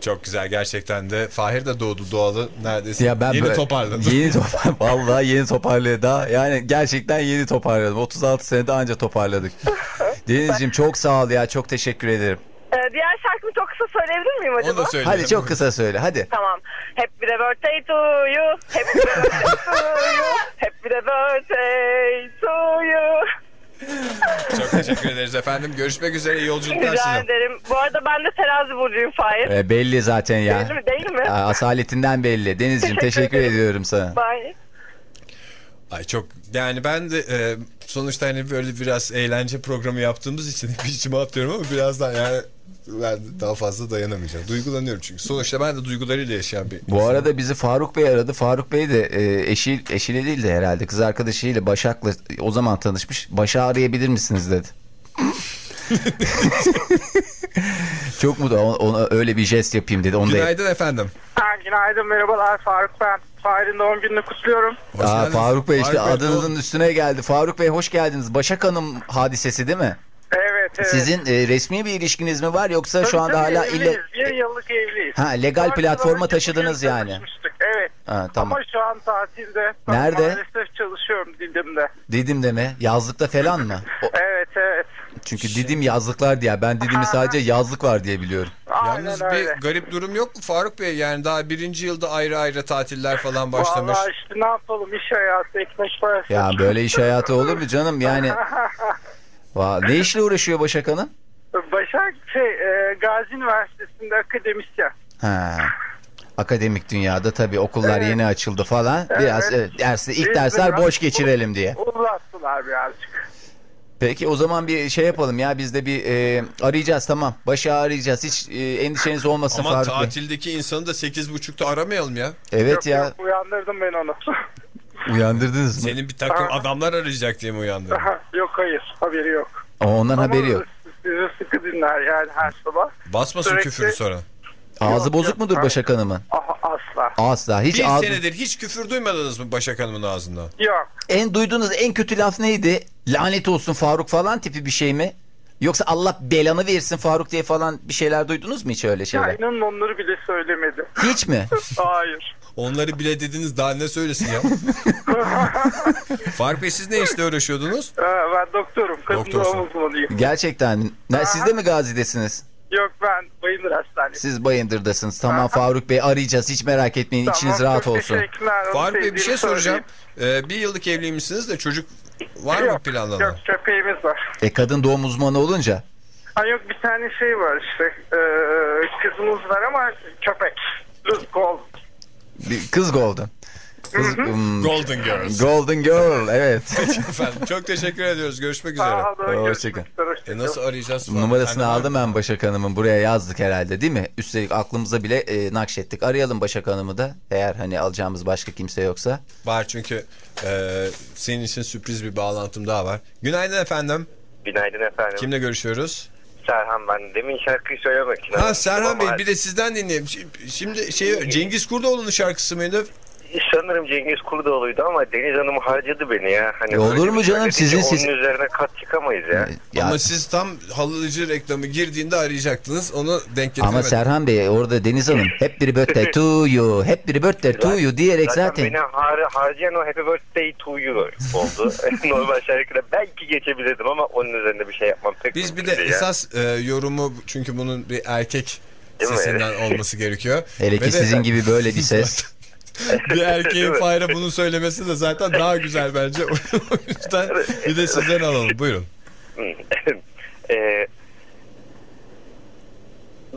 Çok güzel gerçekten de. Fahir de doğdu doğalı neredeyse. Ya ben Yeni böyle- toparladı. Yeni topar vallahi yeni toparladı daha. Yani gerçekten yeni toparladım. 36 senede anca toparladık. Denizciğim çok sağ ol ya. Çok teşekkür ederim. Ee, diğer şarkımı çok kısa söyleyebilir miyim acaba? Onu da söyleyelim. Hadi çok kısa söyle hadi. Tamam. Happy the birthday to you. Happy the birthday to you. Happy the birthday to you. Çok teşekkür ederiz efendim. Görüşmek üzere. iyi yolculuklar Rica size. ederim. Bu arada ben de terazi burcuyum Fahir. Ee, belli zaten ya. Değil mi? Değil mi? Asaletinden belli. Denizciğim Teşekkür teşekkür ediyorum sana. Bye. Ay çok yani ben de e, sonuçta hani böyle biraz eğlence programı yaptığımız için hep içime atıyorum ama birazdan yani ben daha fazla dayanamayacağım. Duygulanıyorum çünkü. Sonuçta ben de duygularıyla yaşayan bir Bu arada bizi Faruk Bey aradı. Faruk Bey de e, eşi, eşiyle değil de herhalde kız arkadaşıyla Başak'la o zaman tanışmış. Başak'ı arayabilir misiniz dedi. Çok mu da ona, ona öyle bir jest yapayım dedi. Onu da Günaydın efendim. Ha, günaydın merhabalar Faruk ben. Fahir'in doğum gününü kutluyorum. Hoş Aa, geldiniz. Faruk Bey işte Faruk Bey, adınızın üstüne geldi. Faruk Bey hoş geldiniz. Başak Hanım hadisesi değil mi? Evet evet. Sizin e, resmi bir ilişkiniz mi var yoksa Tabii, şu anda tabii, hala evliyiz. ille... Bir yıllık evliyiz. Ha, legal platforma taşıdınız yani. Evet. Ha, tamam. Ama şu an tatilde. Nerede? Maalesef çalışıyorum Didim'de. Didim'de mi? Yazlıkta falan mı? O- Evet evet. Çünkü Didim yazlıklar diye. Ben Didim'i sadece yazlık var diye biliyorum. Aynen Yalnız öyle. bir garip durum yok mu Faruk Bey? Yani daha birinci yılda ayrı ayrı tatiller falan başlamış. Vallahi işte ne yapalım iş hayatı ekmek parası. Ya böyle iş hayatı olur mu canım? Yani Va- ne işle uğraşıyor Başak Hanım? Başak şey e, Gazi Üniversitesi'nde akademisyen. Ha. Akademik dünyada tabii okullar yeni açıldı falan. Biraz Evet. evet, dersi ilk Biz dersler biraz boş geçirelim diye. Uzattılar birazcık. Peki o zaman bir şey yapalım ya biz de bir e, arayacağız tamam. Başak'ı arayacağız. Hiç e, endişeniz olmasın Ama Faruk Bey. tatildeki insanı da 8.30'da aramayalım ya. Evet Yok, ya yok, uyandırdım ben onu. uyandırdınız mı? Senin bir takım adamlar arayacak diye mi uyandın? yok hayır haberi yok. Ama ondan Ama haberi yok. Sizi sıkı dinler yani her sabah. Basmasın Sürekli- küfürü sonra. Ağzı Yok, bozuk yok. mudur Başak Hanım'ın? Aha, asla. Asla. Hiç Bir ağzı... senedir hiç küfür duymadınız mı Başak Hanım'ın ağzından? Yok. En duyduğunuz en kötü laf neydi? Lanet olsun Faruk falan tipi bir şey mi? Yoksa Allah belanı versin Faruk diye falan bir şeyler duydunuz mu hiç öyle Ya şeyler? inanın onları bile söylemedi. Hiç mi? Hayır. Onları bile dediniz daha ne söylesin ya? Faruk Bey siz ne işle uğraşıyordunuz? Ee, ben doktorum. Kadın Doktorsun. doğum uzmanıyım. Gerçekten. Ne, siz de mi Gazi'desiniz? Yok ben Bayındır Hastanesi. Siz Bayındır'dasınız. Tamam Faruk Bey arayacağız. Hiç merak etmeyin. İçiniz Tamam, rahat çok olsun. Faruk Bey bir şey soracağım. Ee, bir yıllık evliymişsiniz de çocuk var mı Yok, planlanan? Yok köpeğimiz var. E kadın doğum uzmanı olunca. Ha yok bir tane şey var işte. Ee, kızımız var ama köpek. Luz Gold. Bir kız golden. Kız, hmm, Golden Girls. golden girl evet. Efendim çok teşekkür ediyoruz. Görüşmek üzere. Sağ olun. Hoşçakal. görüşmek üzere, E hoşçakalın. nasıl arayacağız? Numarasını de- aldım ben Başak Hanım'ın. Buraya yazdık herhalde değil mi? Üstelik aklımıza bile e, nakşettik. Arayalım Başak Hanım'ı da. Eğer hani alacağımız başka kimse yoksa. Var çünkü e, senin için sürpriz bir bağlantım daha var. Günaydın efendim. Günaydın efendim. Kimle görüşüyoruz? Serhan ben. Demin şarkıyı söylemek için. Ha Serhan Bey bir de sizden dinleyelim. Şi- Şimdi şey Cengiz Kurdoğlu'nun şarkısı mıydı? Sanırım Cengiz Kurdoğlu'ydu ama Deniz Hanım harcadı beni ya. Hani E olur mu bir canım? Sizin- siz- Onun üzerine kat çıkamayız ya. Ya, Ama siz tam halıcı reklamı girdiğinde arayacaktınız. Onu denk ama getiremedim. Serhan Bey orada Deniz Hanım hep bir birthday to you, hep bir birthday to you diyerek Zaten, zaten. beni har harcayan o Happy Birthday to you oldu. Normal şarkıda belki geçebilirdim ama onun üzerinde bir şey yapmam pek Biz bir de ya. esas e, yorumu çünkü bunun bir erkek Değil mi? sesinden olması gerekiyor. Hele Ve ki sizin gibi böyle bir ses. Bir erkeğin? Fahir'e bunu söylemesi de zaten daha güzel bence. o yüzden bir de sizden alalım. Buyurun. Ee,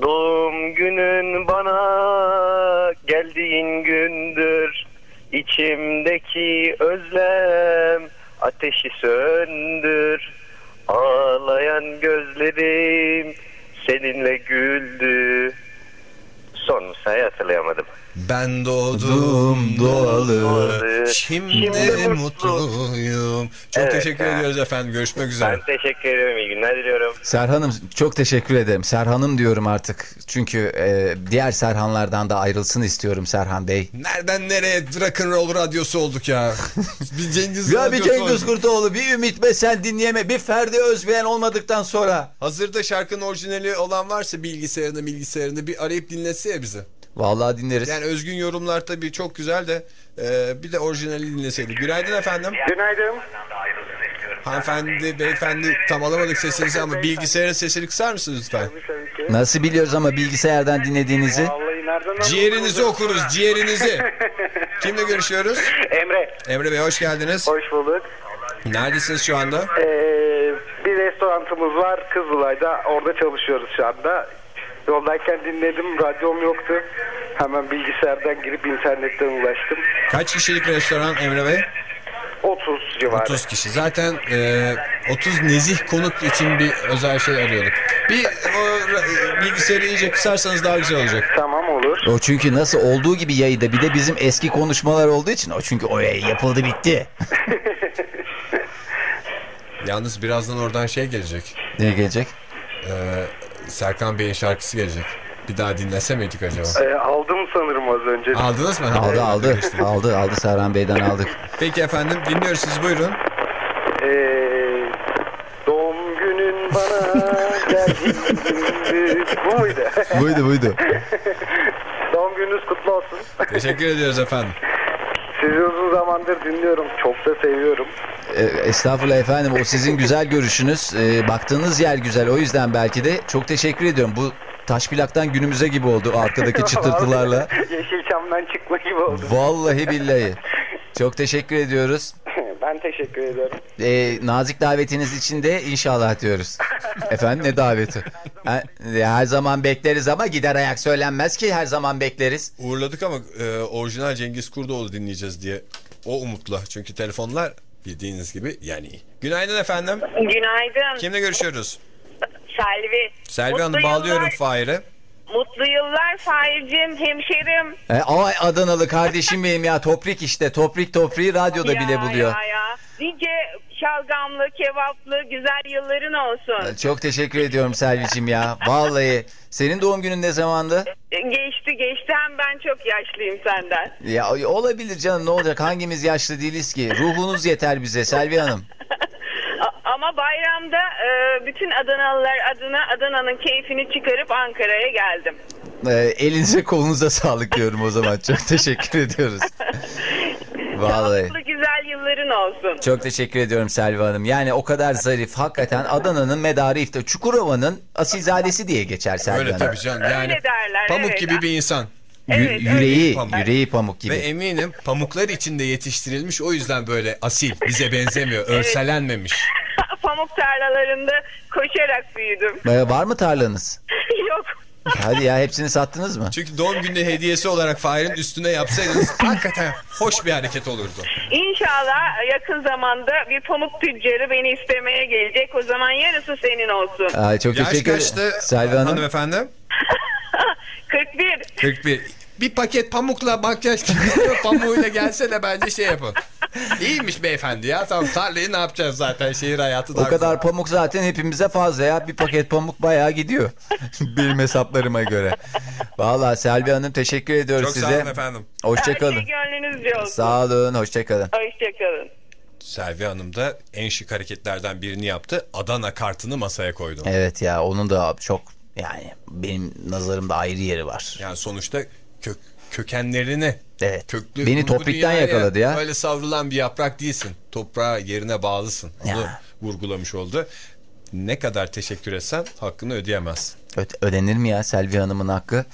doğum günün bana geldiğin gündür içimdeki özlem ateşi söndür ağlayan gözlerim seninle güldü son sayı hatırlayamadım Ben doğdum doğalı. Şimdi, Şimdi mutluyum. Çok Evet teşekkür ya. ediyoruz efendim. Görüşmek üzere. ben teşekkür ederim iyi günler diliyorum Serhan'ım çok teşekkür ederim. Serhan'ım diyorum artık. Çünkü e, diğer Serhanlardan da ayrılsın istiyorum Serhan Bey. Nereden nereye rock'n'roll radyosu olduk ya. bir Cengiz Ya bir Cengiz. Kurtoğlu, bir Ümit Besen dinleyeme, bir Ferdi Özbeğen olmadıktan sonra. Hazırda şarkının orijinali olan varsa bilgisayarında bilgisayarında bir arayıp dinletse ya bizi. Vallahi dinleriz. Yani özgün yorumlar tabii çok güzel de e, bir de orijinali dinleseydik. Günaydın efendim. Günaydın. Hanımefendi, beyefendi tam alamadık sesinizi ama bilgisayarın sesini kısar mısınız lütfen? Nasıl biliyoruz ama bilgisayardan dinlediğinizi? Vallahi nereden Ciğerinizi okuruz, ciğerinizi. Kimle görüşüyoruz? Emre. Emre Bey hoş geldiniz. Hoş bulduk. Neredesiniz şu anda? Ee, bir restoranımız var Kızılay'da. Orada çalışıyoruz şu anda. Yoldayken dinledim. Radyom yoktu. Hemen bilgisayardan girip internetten ulaştım. Kaç kişilik restoran Emre Bey? 30 civarı. 30 kişi. Zaten e, 30 nezih konuk için bir özel şey arıyorduk. Bir o, bilgisayarı iyice kısarsanız daha güzel olacak. Tamam olur. O çünkü nasıl olduğu gibi yayında bir de bizim eski konuşmalar olduğu için o çünkü o yayın yapıldı bitti. Yalnız birazdan oradan şey gelecek. Ne gelecek? E, Serkan Bey'in şarkısı gelecek. Bir daha dinlese miydik acaba? Ee, aldım sanırım az önce. Aldınız mı? Aldı aldı aldı aldı Serhan Bey'den aldık. Peki efendim dinliyoruz siz buyurun. Ee, doğum günün bana geldiğinde bu muydu? Buydu buydu. doğum gününüz kutlu olsun. Teşekkür ediyoruz efendim. Sizi uzun zamandır dinliyorum. Çok da seviyorum. Ee, estağfurullah efendim o sizin güzel görüşünüz. Ee, baktığınız yer güzel o yüzden belki de çok teşekkür ediyorum. Bu taş plaktan günümüze gibi oldu arkadaki çıtırtılarla. Vallahi Yeşilçam'dan çıkma gibi oldu. Vallahi billahi. Çok teşekkür ediyoruz. Ben teşekkür ediyorum. Ee, nazik davetiniz için de inşallah diyoruz. Efendim ne daveti? Ha, her zaman bekleriz ama gider ayak söylenmez ki her zaman bekleriz. Uğurladık ama e, orijinal Cengiz Kurdoğlu dinleyeceğiz diye o umutla. Çünkü telefonlar bildiğiniz gibi yani. Günaydın efendim. Günaydın. Kimle görüşüyoruz? Selvi. Selvi Hanım Mutlu bağlıyorum yıllar. Fahir'e. Mutlu yıllar Fahir'cim, hemşerim. E, ay Adanalı kardeşim benim ya toprik işte toprik topriği radyoda ya, bile buluyor. Ya ya. Nice şalgamlı, kebaplı, güzel yılların olsun. Çok teşekkür ediyorum Selvicim ya. Vallahi senin doğum günün ne zamandı? Geçti geçti hem ben çok yaşlıyım senden. Ya olabilir canım ne olacak hangimiz yaşlı değiliz ki? Ruhunuz yeter bize Selvi Hanım. Ama bayramda e, bütün Adanalılar adına Adana'nın keyfini çıkarıp Ankara'ya geldim. Ee, elinize kolunuza sağlık diyorum o zaman. Çok teşekkür ediyoruz. Vallahi. Mutlu güzel yılların olsun. Çok teşekkür ediyorum Selvi Hanım. Yani o kadar zarif. Hakikaten Adana'nın medarı iftar. Çukurova'nın asilzadesi diye geçer Öyle Hanım. tabii canım. Yani Öyle derler, pamuk evet. gibi bir insan. Evet, yüreği, öyle. yüreği pamuk gibi. Ve eminim pamuklar içinde yetiştirilmiş o yüzden böyle asil. Bize benzemiyor. Örselenmemiş. Pamuk tarlalarında koşarak büyüdüm. Ee, var mı tarlanız? Yok. Hadi ya hepsini sattınız mı? Çünkü doğum günü hediyesi olarak Fahir'in üstüne yapsaydınız hakikaten hoş bir hareket olurdu. İnşallah yakın zamanda bir pamuk tüccarı beni istemeye gelecek. O zaman yarısı senin olsun. Ay, çok Yaş teşekkür kaçtı ederim. Selvi Hanım. hanımefendi? 41. 41. Bir paket pamukla makyaj pamuğuyla gelse de bence şey yapın. İyiymiş beyefendi ya. Tamam tarlayı ne yapacağız zaten şehir hayatı O kadar pamuk zaten hepimize fazla ya. Bir paket pamuk bayağı gidiyor. Benim hesaplarıma göre. Vallahi Selvi Hanım teşekkür ediyoruz Çok sağ size. olun efendim. Hoşçakalın. Her şey gönlünüzce olsun. Sağ olun, hoşçakalın. Hoşçakalın. Selvi Hanım da en şık hareketlerden birini yaptı. Adana kartını masaya koydu. Evet ya onun da çok yani benim nazarımda ayrı yeri var. Yani sonuçta kök, kökenlerini Evet. köklü Beni topraktan yakaladı ya. Öyle savrulan bir yaprak değilsin. Toprağa yerine bağlısın. Bunu Ya. vurgulamış oldu. Ne kadar teşekkür etsen hakkını ödeyemez. Ö- ödenir mi ya Selvi Hanım'ın hakkı?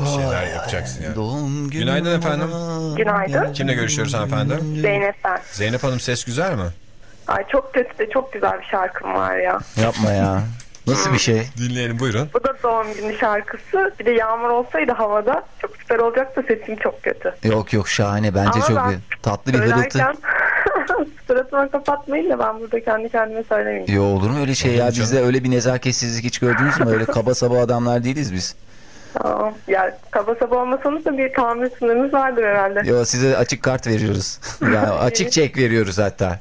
Bir şeyler yapacaksın yani. Doğum günü Günaydın efendim. Günaydın. Kimle görüşüyoruz hanımefendi? Zeynep ben. Zeynep Hanım ses güzel mi? Ay çok kötü de çok güzel bir şarkım var ya. Yapma ya. Nasıl bir şey? Dinleyelim buyurun. Bu da doğum günü şarkısı. Bir de yağmur olsaydı havada çok süper olacaktı. Sesim çok kötü. Yok yok şahane bence Ama çok ben bir, tatlı bir hırıltı. Suratıma kapatmayın da ben burada kendi kendime söylemeyeyim. Yo olur mu öyle şey ya? Bizde öyle bir nezaketsizlik hiç gördünüz mü? Öyle kaba saba adamlar değiliz biz. Tamam. Ya kaba saba olmasanız da bir tahammül sınırınız vardır herhalde. Yo size açık kart veriyoruz. Yani açık çek veriyoruz hatta.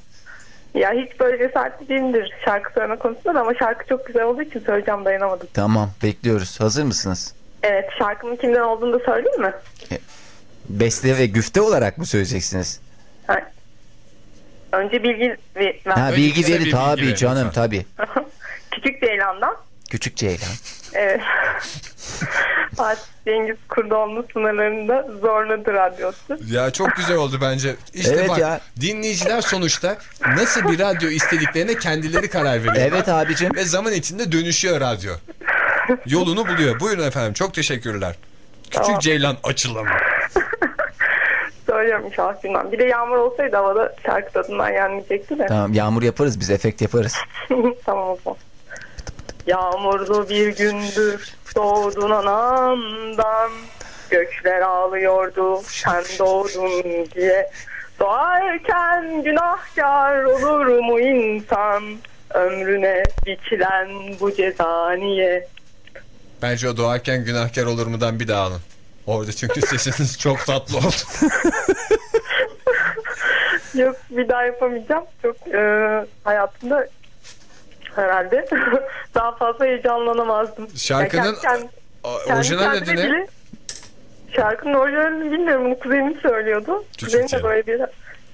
Ya hiç böyle cesaretli değilimdir şarkı söyleme konusunda da ama şarkı çok güzel olduğu için söyleyeceğim dayanamadım. Tamam bekliyoruz. Hazır mısınız? Evet şarkımın kimden olduğunu da söyleyeyim mi? Beste ve güfte olarak mı söyleyeceksiniz? Ha. Önce bilgi ver. Ha bilgi verin bilgi tabii verin canım tabii. Küçük Ceylan'dan. Küçük Ceylan. Evet. Fatih Cengiz Kurdoğlu sınırlarında Zorladı Radyosu. Ya çok güzel oldu bence. İşte Evet bak ya. dinleyiciler sonuçta nasıl bir radyo istediklerine kendileri karar veriyor. Evet abicim. Ve zaman içinde dönüşüyor radyo. Yolunu buluyor. Buyurun efendim çok teşekkürler. Küçük Tamam. Ceylan açılımı. Söylüyorum bilmem. Bir de yağmur olsaydı havada şarkı tadından yenmeyecekti de. Tamam yağmur yaparız biz efekt yaparız. tamam o zaman. Yağmurlu bir gündür doğdun anamdan Gökler ağlıyordu sen doğdun diye Doğarken günahkar olur mu insan Ömrüne biçilen bu ceza niye Bence o doğarken günahkar olur mudan bir daha alın. Orada çünkü sesiniz çok tatlı oldu. Yok bir daha yapamayacağım Çok e, hayatımda herhalde daha fazla heyecanlanamazdım Şarkının Ya kendi- o- kendi orijinal adı ne? bile- Şarkının orijinalini bilmiyorum. Bunu kuzenim söylüyordu. Küçük Kuzenim de böyle bir...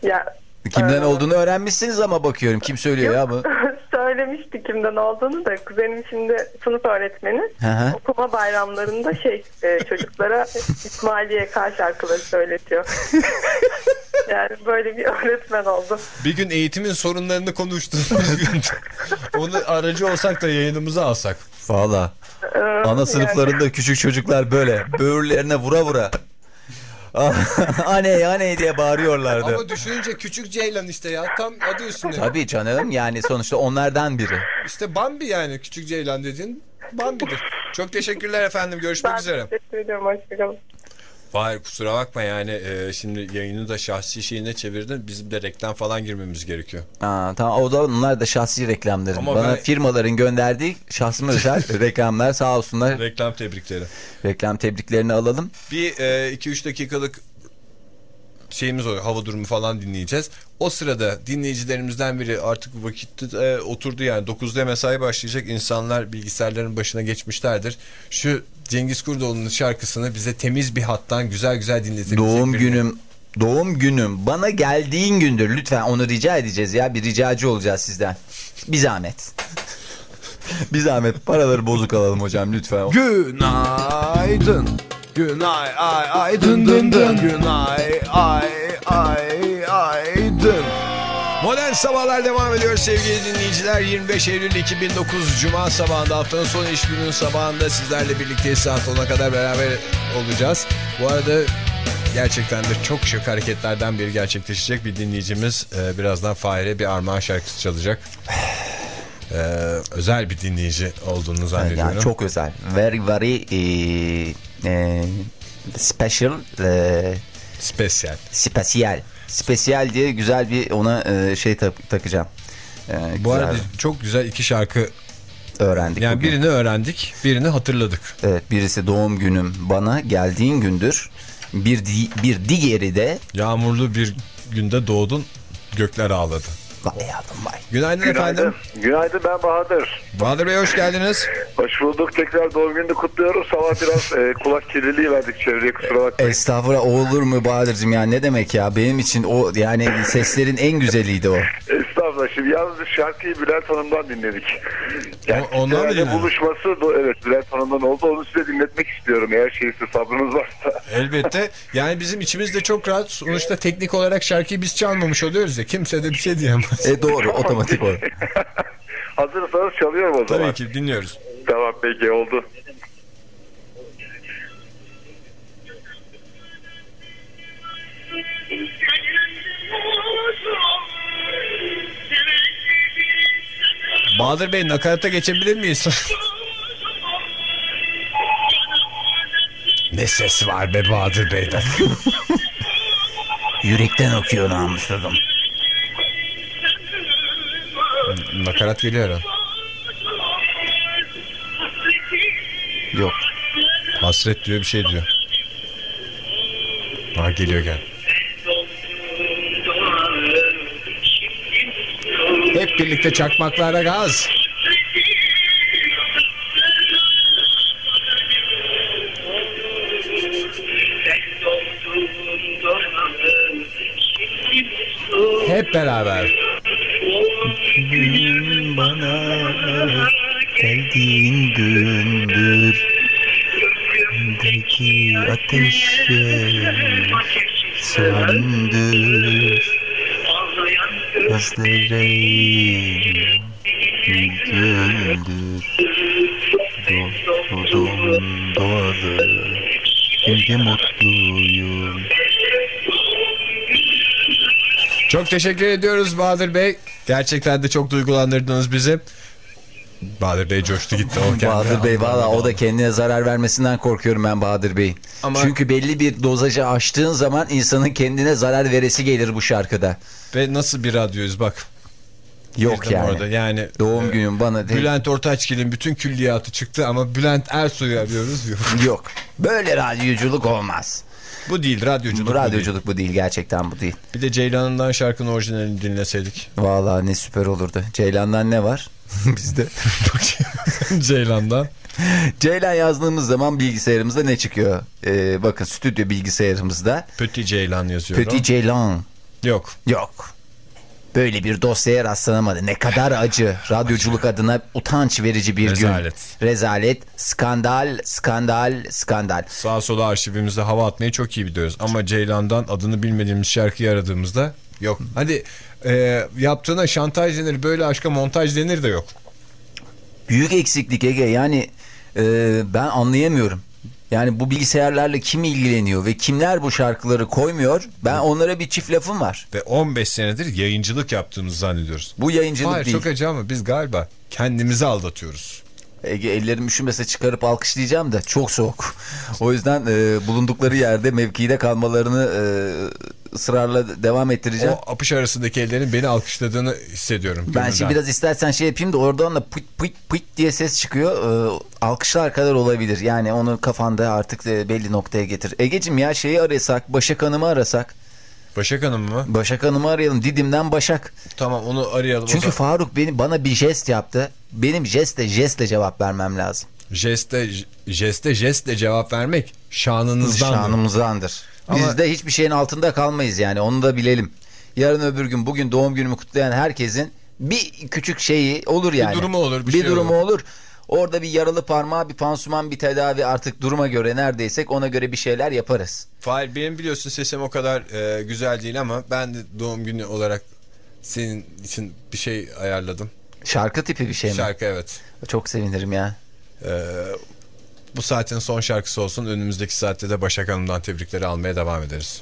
Ya Kimden Ee, olduğunu öğrenmişsiniz ama bakıyorum. Kim söylüyor ya bu? söylemişti kimden olduğunu da. Kuzenim şimdi sınıf öğretmeni. Hı. Okuma bayramlarında şey e, çocuklara İsmail YK şarkıları söyletiyor. yani böyle bir öğretmen oldu. Bir gün eğitimin sorunlarını konuştuğumuz gün onu aracı olsak da yayınımıza alsak. Valla. Ee, Ana yani- sınıflarında küçük çocuklar böyle böğürlerine vura vura. aney aney diye bağırıyorlardı. Ama düşününce küçük Ceylan işte ya tam adı üstünde. Tabii canım yani sonuçta onlardan biri. İşte Bambi yani küçük Ceylan dediğin Bambi'dir. Çok teşekkürler efendim görüşmek ben üzere. teşekkür ediyorum. Hoşçakalın. Hayır kusura bakma yani e, şimdi yayını da şahsi şeyine çevirdin. Bizim de reklam falan girmemiz gerekiyor. Aa, tamam o da onlar da şahsi reklamlarım. Ama Bana ben- firmaların gönderdiği şahsıma özel reklamlar sağ olsunlar. Reklam tebrikleri. Reklam tebriklerini alalım. Bir 2-3 dakikalık şeyimiz oluyor. Hava durumu falan dinleyeceğiz. O sırada dinleyicilerimizden biri artık vakit e, oturdu yani 9'da mesai başlayacak. İnsanlar bilgisayarların başına geçmişlerdir. Şu Cengiz Kurdoğlu'nun şarkısını bize temiz bir hattan güzel güzel dinletebilecek Doğum günüm doğum günüm bana geldiğin gündür lütfen onu rica edeceğiz ya bir ricacı olacağız sizden. Bir zahmet. bir zahmet paraları bozuk alalım hocam lütfen. Günaydın. Günay ay ay dın dın dın. Günay ay ay ay dın. Modern Sabahlar devam ediyor sevgili dinleyiciler. 25 Eylül 2009 Cuma sabahında haftanın son iş günün sabahında sizlerle birlikte saat 10'a kadar beraber olacağız. Bu arada gerçekten de çok şık hareketlerden biri gerçekleşecek bir dinleyicimiz. Ee, birazdan Fahir'e bir armağan şarkısı çalacak. Ee, özel bir dinleyici olduğunu zannediyorum. Yani çok özel. Very very e, e, special e, Spesyal. spesiyel. Spesiyel diye güzel bir ona e, şey tak- takacağım. E, Bu güzel arada çok güzel iki şarkı öğrendik. yani bugün. birini öğrendik birini hatırladık. Evet birisi doğum günüm bana geldiğin gündür. Bir di- bir diğeri de Yağmurlu bir günde doğdun gökler ağladı. Vay yavrum vay. Günaydın, efendim. Günaydın ben Bahadır. Bahadır Bey hoş geldiniz. Hoş bulduk. Tekrar doğum gününü kutluyorum. Sabah biraz e, kulak kirliliği verdik çevreye kusura bakmayın. Estağfurullah olur mu Bahadır'cığım ya ne demek ya benim için o yani seslerin en güzeliydi o. Şimdi yalnız şarkıyı Bülent Hanım'dan dinledik. O- ondan mı yani buluşması do- evet Bülent Hanım'dan oldu. Onu size dinletmek istiyorum eğer şeyse sabrınız varsa. Elbette. Yani bizim içimiz de çok rahat. Sonuçta teknik olarak şarkıyı biz çalmamış oluyoruz ya. Kimse de bir şey diyemez. E doğru otomatik o. Hazırsanız çalıyorum o zaman. Tabii ki dinliyoruz. Tamam peki oldu. Bahadır Bey nakarata geçebilir miyiz? ne ses var be Bahadır Bey'den. Yürekten okuyor namussuzum. Nakarat geliyor. ha. Yok. Hasret diyor bir şey diyor. Ha geliyor gel. Birlikte çakmaklara gaz. Hep beraber. Bana geldiğin gündür. Deki ateşi söndür. Gözlerim güldür. Doğdum doğalı. Şimdi mutluyum. Çok teşekkür ediyoruz Bahadır Bey. Gerçekten de çok duygulandırdınız bizi. Bahadır Bey coştu gitti. O kendi Bahadır Bey valla o da kendine zarar vermesinden korkuyorum ben Bahadır Bey. Ama- Çünkü belli bir dozajı aştığın zaman insanın kendine zarar veresi gelir bu şarkıda. Ve nasıl bir radyoyuz bak. Yok yani. Orada. Yani Doğum e, günüm bana değil. Bülent Ortaçgil'in bütün külliyatı çıktı ama Bülent Ersoy'u arıyoruz. Yok. Yok. Böyle radyoculuk olmaz. bu değil radyoculuk. Bu bu değil. radyoculuk bu değil gerçekten bu değil. Bir de Ceylan'ından şarkının orijinalini dinleseydik. Vallahi ne süper olurdu. Ceylan'dan ne var? Bizde. Ceylan'dan. Ceylan yazdığımız zaman bilgisayarımızda ne çıkıyor? Ee, bakın stüdyo bilgisayarımızda. Petit Ceylan yazıyorum. Petit Ceylan. Yok. Yok. Böyle bir dosyaya rastlanamadı. Ne kadar acı. Radyoculuk adına utanç verici bir Rezalet. gün. Rezalet. Skandal, skandal, skandal. Sağa sola arşivimizde hava atmayı çok iyi biliyoruz. Ama Ceylan'dan adını bilmediğimiz şarkıyı aradığımızda yok. Hadi e, yaptığına şantaj denir, böyle aşka montaj denir de yok. Büyük eksiklik Ege. Yani e, ben anlayamıyorum. Yani bu bilgisayarlarla kim ilgileniyor ve kimler bu şarkıları koymuyor? Ben onlara bir çift lafım var. Ve 15 senedir yayıncılık yaptığımızı zannediyoruz. Bu yayıncılık Hayır değil. çok acı ama biz galiba kendimizi aldatıyoruz. Ege ellerim üşümese çıkarıp alkışlayacağım da çok soğuk. O yüzden e, bulundukları yerde mevkide kalmalarını e, ısrarla devam ettireceğim. O apış arasındaki ellerin beni alkışladığını hissediyorum. ben gönülden. şimdi biraz istersen şey yapayım da oradan da pıt pıt pıt diye ses çıkıyor. E, alkışlar kadar olabilir. Yani onu kafanda artık e, belli noktaya getir. Egeciğim ya şeyi arasak, Başak Hanım'ı arasak. Başak Hanım mı? Başak Hanım'ı arayalım. Didim'den Başak. Tamam onu arayalım. Çünkü. Faruk beni, bana bir jest yaptı. Benim jestle jestle cevap vermem lazım. Jeste, jeste jestle cevap vermek şanınızdan. Şanımızdandır. Biz Ama- de hiçbir şeyin altında kalmayız yani onu da bilelim. Yarın öbür gün bugün doğum günümü kutlayan herkesin bir küçük şeyi olur yani. durumu olur, bir Bir, şey durumu olur. olur. Orada bir yaralı parmağı, bir pansuman, bir tedavi artık duruma göre neredeysek ona göre bir şeyler yaparız. Fahir benim biliyorsun sesim o kadar e, güzel değil ama ben de doğum günü olarak senin için bir şey ayarladım. Şarkı tipi bir şey mi? Şarkı evet. Çok sevinirim ya. E, bu saatin son şarkısı olsun. Önümüzdeki saatte de Başak Hanım'dan tebrikleri almaya devam ederiz.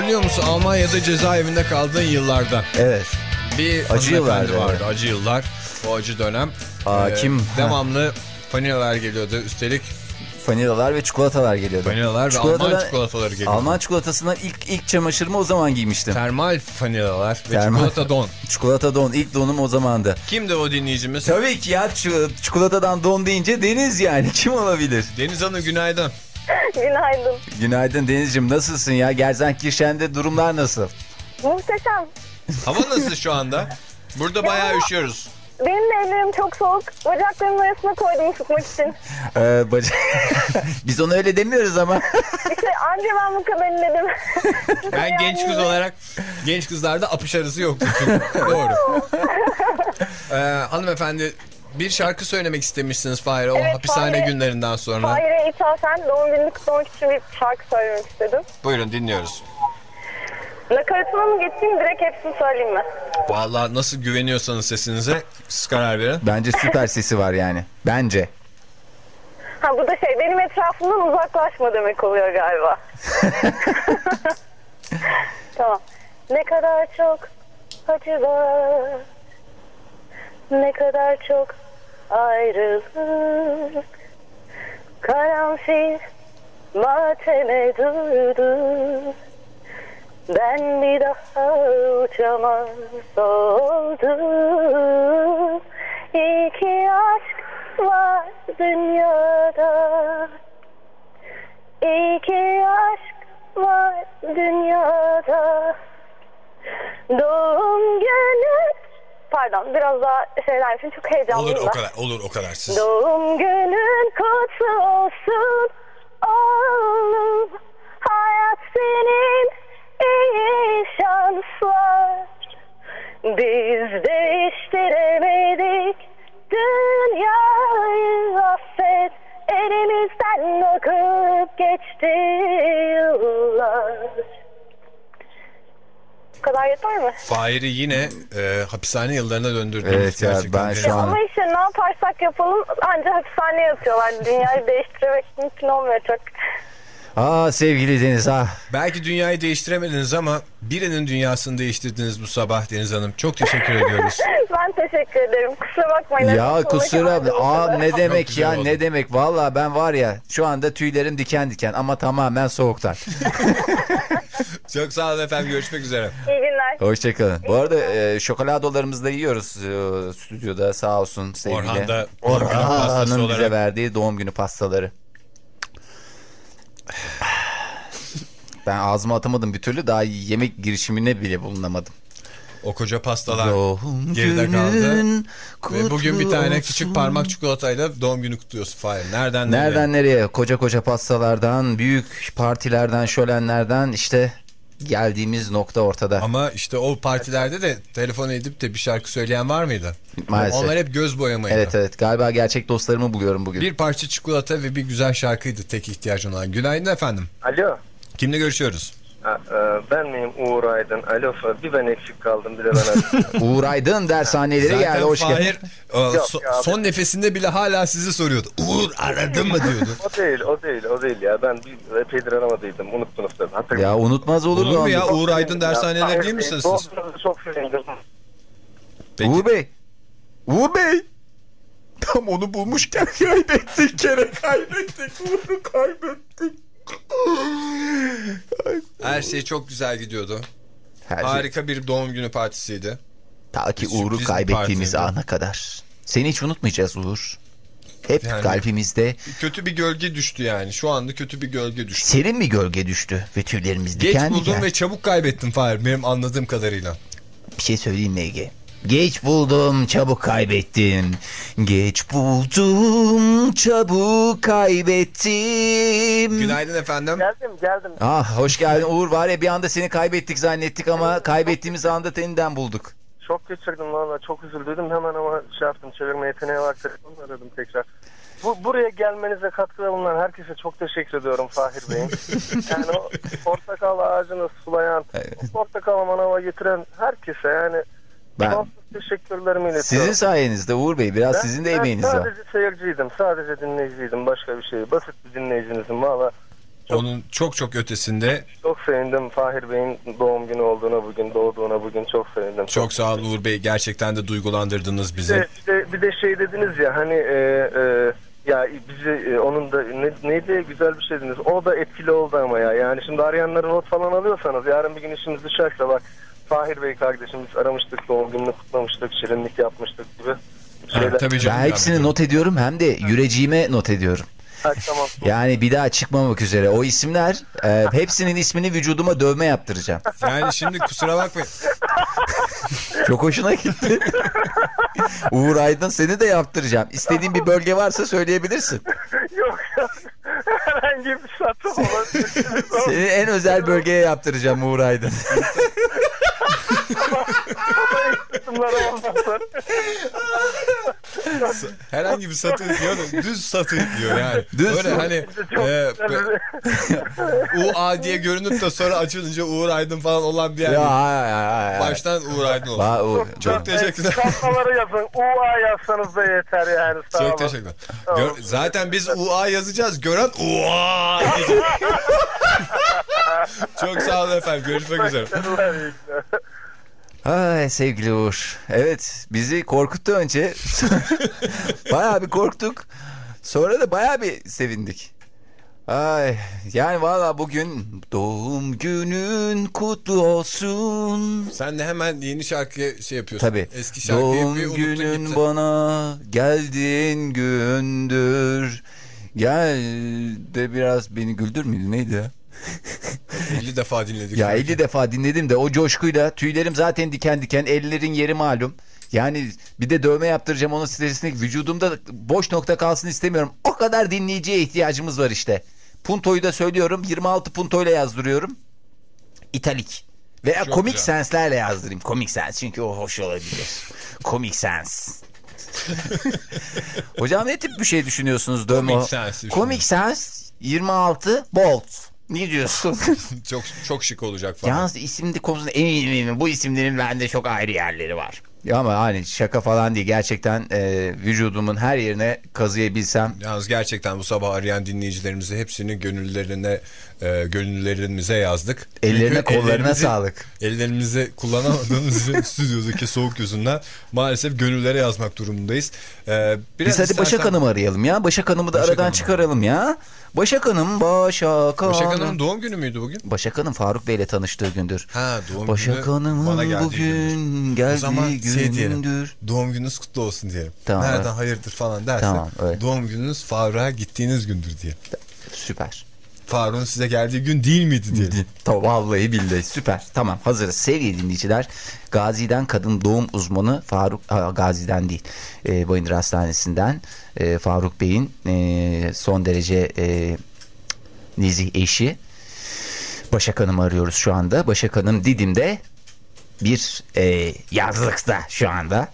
Hatırlıyor musun Almanya'da cezaevinde kaldığın yıllarda? Evet. Bir Acı yıllardı, vardı. evet. Acı yıllar. O acı dönem. Aa, Ee, kim? Devamlı vanilalar geliyordu. Üstelik Vanilalar ve çikolatalar geliyordu. vanilalar ve Çikolatadan- Alman çikolataları geliyordu. Alman çikolatasından ilk ilk çamaşırımı o zaman giymiştim. Termal vanilalar ve Termal. çikolata don. Çikolata don ilk donum o zamandı. Kimdi o dinleyicimiz? Tabii ki ya çi- çikolatadan don deyince Deniz yani kim olabilir? Deniz Hanım günaydın. Günaydın. Günaydın Deniz'cim nasılsın ya? Gerzenkirşen'de durumlar nasıl? Muhteşem. Hava nasıl şu anda? Burada bayağı üşüyoruz. Benim de ellerim çok soğuk. Bacaklarımın arasına koydum ısıtmak için. Ee, baca- Biz onu öyle demiyoruz ama. İşte anca ben bu kadar dedim. Ben genç kız olarak genç kızlarda apış arası yoktu. Doğru. Ee, hanımefendi bir şarkı söylemek istemişsiniz Fahir o Evet, hapishane Fahir'e- günlerinden sonra. Fahir'e ithafen doğum gününü kutlamak için bir şarkı söylemek istedim. Buyurun dinliyoruz. Nakaratına mı geçeyim direkt hepsini söyleyeyim mi? Vallahi nasıl güveniyorsanız sesinize siz karar verin. Bence süper sesi var yani. Bence. Ha bu da şey benim etrafımdan uzaklaşma demek oluyor galiba. tamam. Ne kadar çok acılar, ne kadar çok ayrılık, karanfil mateme durdu. Ben bir daha uçamaz oldum. İki aşk var dünyada. İki aşk var dünyada. Doğum günü. Pardon biraz daha şeyler için çok heyecanlıyım Olur o da. kadar olur o kadar siz. Doğum günün kutlu olsun oğlum. Hayat senin iyi şanslar. Biz değiştiremedik dünyayı affet. Elimizden akıp geçti yıllar. Bu kadar yeter mi? Fahir'i yine e, hapishane yıllarına döndürdünüz. Evet ya, gerçekten. ben şu an- ama işte ne yaparsak yapalım ancak hapishaneye yatıyorlar. Dünyayı değiştirmek mümkün olmuyor çok. Aa sevgili Deniz ah. Belki dünyayı değiştiremediniz ama birinin dünyasını değiştirdiniz bu sabah Deniz Hanım. Çok teşekkür ediyoruz. Ben teşekkür ederim. Kusura bakmayın. Ya kusura aa ne demek ya oldu. ne demek valla ben var ya şu anda tüylerim diken diken ama tamamen soğuktan. Çok sağ olun efendim. Görüşmek üzere. İyi günler. Hoşçakalın. Bu arada e, şokoladolarımızı da yiyoruz e, stüdyoda sağ olsun sevgili. Orhan da Orhan'ın bize olarak- verdiği doğum günü pastaları. Ben ağzıma atamadım bir türlü daha yemek girişimine bile bulunamadım. O koca pastalar Doğum geride kaldı. Ve bugün bir tane olsun. küçük parmak çikolatayla doğum günü kutluyorsun Fahir. Nereden nereye? Nereden nereye? Koca koca pastalardan, büyük partilerden, şölenlerden işte geldiğimiz nokta ortada. Ama işte o partilerde de telefon edip de bir şarkı söyleyen var mıydı? Maalesef. Onlar hep göz boyamaydı. Evet evet galiba gerçek dostlarımı buluyorum bugün. Bir parça çikolata ve bir güzel şarkıydı tek ihtiyacın olan. Günaydın efendim. Alo. Kimle görüşüyoruz? E, ben miyim Uğur Aydın? Alo bir ben eksik kaldım bir de ben Uğur Aydın dershaneleri Zaten geldi hoş geldin. E, so- son nefesinde bile hala sizi soruyordu. Uğur aradın mı diyordu. o değil o değil o değil ya ben bir epeydir aramadıydım unuttunuz tabii hatırlıyorum. Ya unutmaz olur, Olur mu ya? Uğur Aydın dershaneler değil misiniz siz? Çok sevindim. Uğur Bey. Uğur Bey. Tam onu bulmuşken kaybettik kere kaybettik. Uğur'u kaybettik. Her şey çok güzel gidiyordu. Her şey- Harika bir doğum günü partisiydi. Ta ki Uğur'u kaybettiğimiz partiydi. ana kadar. Seni hiç unutmayacağız Uğur. Hep Yani- kalbimizde Kötü bir gölge düştü yani. Şu anda kötü bir gölge düştü. serin bir gölge düştü ve tüylerimiz Geç diken buldum diken. ve çabuk kaybettim Fahir benim anladığım kadarıyla. Bir şey söyleyeyim mi Ege? Geç buldum çabuk kaybettim. Geç buldum çabuk kaybettim. Günaydın efendim. Geldim geldim. Ah hoş geldin Uğur var ya bir anda seni kaybettik zannettik ama kaybettiğimiz anda yeniden bulduk. Çok geçirdim valla çok üzüldüm hemen ama şey yaptım çevirme yeteneği var telefonla aradım tekrar. Bu, buraya gelmenize katkıda bulunan herkese çok teşekkür ediyorum Fahir Bey'in. yani o portakal ağacını sulayan, o portakal manava getiren herkese yani Ben sonsuz teşekkürlerimi iletiyorum. Sizin sayenizde Uğur Bey biraz Ben- sizin de ben emeğiniz var. Sadece seyirciydim. Sadece dinleyiciydim. Başka bir şey. Basit bir dinleyicinizim. Valla Onun çok çok ötesinde çok sevindim. Fahir Bey'in doğum günü olduğuna bugün, doğduğuna bugün çok sevindim. çok sağ olun Uğur Bey. Gerçekten de duygulandırdınız Bir bizi. de, bir de, bir de şey dediniz ya hani e, e, ya bizi e, onun da ne, neydi güzel bir şey dediniz. O da etkili oldu ama ya. Yani şimdi arayanları not falan alıyorsanız yarın bir gün işimiz düşerse bak Fahir Bey kardeşimiz aramıştık doğum gününü kutlamıştık şirinlik yapmıştık gibi şeyler. Ha, tabii canım. Ben hepsini not ediyorum hem de yüreceğime not ediyorum. Ha, tamam. Yani bir daha çıkmamak üzere o isimler e, hepsinin ismini vücuduma dövme yaptıracağım. Yani şimdi kusura bakmayın. Çok hoşuna gitti. Uğur Aydın seni de yaptıracağım. İstediğin bir bölge varsa söyleyebilirsin. Yok ya. Herhangi bir satım olabilir. Seni en özel bölgeye yaptıracağım Uğur Aydın. Kısımları olmasa. Herhangi bir satı diyor da düz satı diyor yani. Düz Böyle hani Çok e. UA diye görünüp de sonra açılınca Uğur Aydın falan olan bir yer. ya hay hay. Baştan Uğur Aydın olsun. Uğur, Çok teşekkürler. Satmaları yazın. UA yazsanız da yeter yani. Sağ. Çok teşekkürler. Gör- zaten biz UA yazacağız. Gören UA diyecek. Çok sağ olun efendim. Görüşmek üzere. Ay sevgili Uğur. Evet bizi korkuttu önce. bayağı bir korktuk. Sonra da bayağı bir sevindik. Ay yani valla bugün doğum günün kutlu olsun. Sen de hemen yeni şarkıya şey yapıyorsun. Tabii. Eski şarkıyı Doğum bir günün gitti. bana geldiğin gündür. Gel de biraz beni güldür müydü neydi ya? 50 defa dinledik. Ya şarkıyı. 50 defa dinledim de o coşkuyla tüylerim zaten diken diken ellerin yeri malum. Yani bir de dövme yaptıracağım onun stresini vücudumda boş nokta kalsın istemiyorum. O kadar dinleyiciye ihtiyacımız var işte. Puntoyu da söylüyorum 26 puntoyla yazdırıyorum. İtalik. Veya Çok komik güzel. senslerle yazdırayım. Komik sens çünkü o hoş olabilir. komik sens. Hocam ne tip bir şey düşünüyorsunuz dövme? Komik sens. Komik sens 26 bolt. Ne diyorsun? Çok çok şık olacak falan. Yalnız isimde konusunda eminim eminim bu isimlerin bende çok ayrı yerleri var. Ya ama hani şaka falan değil gerçekten e, vücudumun her yerine kazıyabilsem Yalnız gerçekten bu sabah arayan dinleyicilerimizi hepsini gönüllerine e, gönüllerimize yazdık. ellerine kollarına sağlık. Ellerimizi kullanamadığımız için stüdyodaki soğuk yüzünden maalesef gönüllere yazmak durumundayız. Ee, biraz Biz hadi istersen- Başak Hanım'ı arayalım ya. Başak Hanım'ı da Başak aradan Hanım. çıkaralım ya. Başak Hanım, Başak Hanım. Başak Hanım'ın doğum günü müydü bugün? Başak Hanım Faruk Bey'le tanıştığı gündür. Ha doğum Başak günü Hanım'ın bana geldiği bugün gündür. geldiği O zaman şey diyelim. gündür. Doğum gününüz kutlu olsun diyelim. Tamam, Nereden evet. hayırdır falan derse. Tamam, evet. Doğum gününüz Faruk'a gittiğiniz gündür diye. Süper. Faruk'un size geldiği gün değil miydi diyelim. Tamam vallahi billahi süper. Tamam hazırız. Sevgili dinleyiciler Gazi'den kadın doğum uzmanı Faruk Aa, Gazi'den değil. E, Bayındır Hastanesi'nden e, Faruk Bey'in e, son derece e, nezih eşi Başak Hanım'ı arıyoruz şu anda. Başak Hanım Didim'de bir e, yazlıkta şu anda.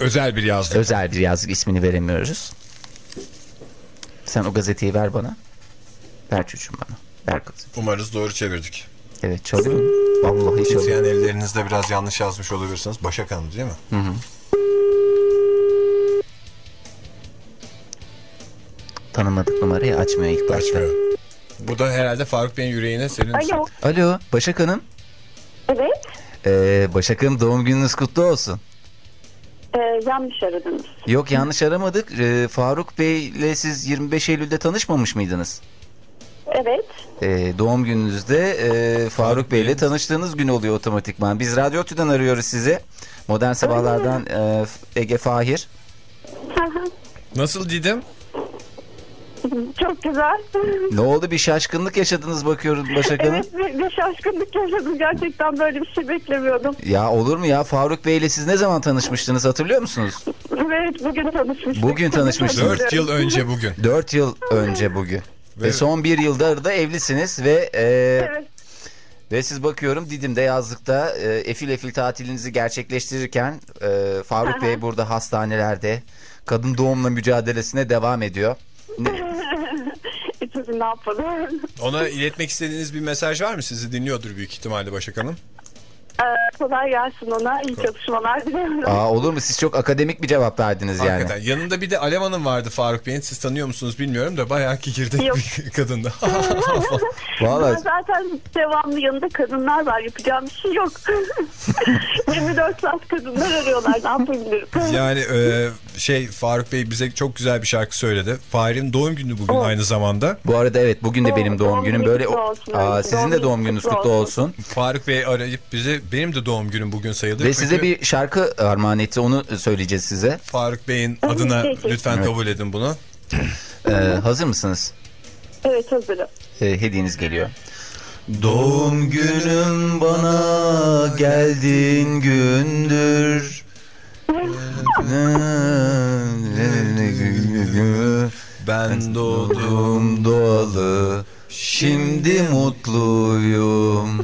Özel bir yazdık. Özel bir yazlık ismini veremiyoruz. Sen o gazeteyi ver bana. Ver çocuğum bana. Ver gazeteyi. Umarız doğru çevirdik. Evet çalıyor mu? Vallahi çalıyor. İsteyen ellerinizde biraz yanlış yazmış olabilirsiniz. Başak Hanım değil mi? Tanımadık numarayı açmıyor ilk başta. Açmıyor. Bu da herhalde Faruk Bey'in yüreğine senin... Alo. Alo Başak Hanım. Evet. Ee, Başak Hanım doğum gününüz kutlu olsun. Ee, yanlış aradınız. Yok yanlış aramadık. Ee, Faruk Bey'le siz 25 Eylül'de tanışmamış mıydınız? Evet. Ee, doğum gününüzde e, Faruk Bey'le tanıştığınız gün oluyor otomatikman. Biz Radyo Tü'den arıyoruz sizi. Modern Sabahlardan e, Ege Fahir. Nasıl Didim? Çok güzel. Ne oldu bir şaşkınlık yaşadınız bakıyoruz Başak Hanım. evet bir, bir şaşkınlık yaşadım. Gerçekten böyle bir şey beklemiyordum. Ya olur mu ya Faruk Bey'le siz ne zaman tanışmıştınız hatırlıyor musunuz? Evet bugün tanışmıştık. Bugün tanışmıştınız. 4 yıl önce bugün. 4 yıl önce bugün. Ve, son bir yıldır da evlisiniz ve e, Evet. ve siz bakıyorum Didim'de yazlıkta e, efil efil tatilinizi gerçekleştirirken e, Faruk Aha. Bey burada hastanelerde kadın doğumla mücadelesine devam ediyor. Ne- E, ne yapalım? Ona iletmek istediğiniz bir mesaj var mı? Sizi dinliyordur büyük ihtimalle Başak Hanım. Ee, kolay gelsin ona. İyi çalışmalar diliyorum. Aa, olur mu? Siz çok akademik bir cevap verdiniz yani. Hakikaten. Yanında bir de Alev Hanım vardı Faruk Bey'in. Siz tanıyor musunuz bilmiyorum da bayağı kikirdik Yok. bir kadındı. Vallahi Ben zaten devamlı yanında kadınlar var. Yapacağım bir şey yok. 24 saat kadınlar arıyorlar. Ne yapabilirim? yani e, şey Faruk Bey bize çok güzel bir şarkı söyledi. Fahir'in doğum günü bugün Oh. aynı zamanda. bu arada evet bugün de benim doğum doğum günüm günü böyle. Aa, sizin Doğum de doğum gününüz kutlu kutlu olsun. olsun. Faruk Bey arayıp bize benim de doğum günüm bugün sayılır. Ve Çünkü size bir şarkı armağan etti onu söyleyeceğiz size. Faruk Bey'in adına lütfen kabul edin bunu. Ee, hazır mısınız? Evet hazırım. Ee, hediyeniz geliyor. Doğum günüm bana geldiğin gündür. Ben doğdum. Doğdum doğalı. Şimdi mutluyum.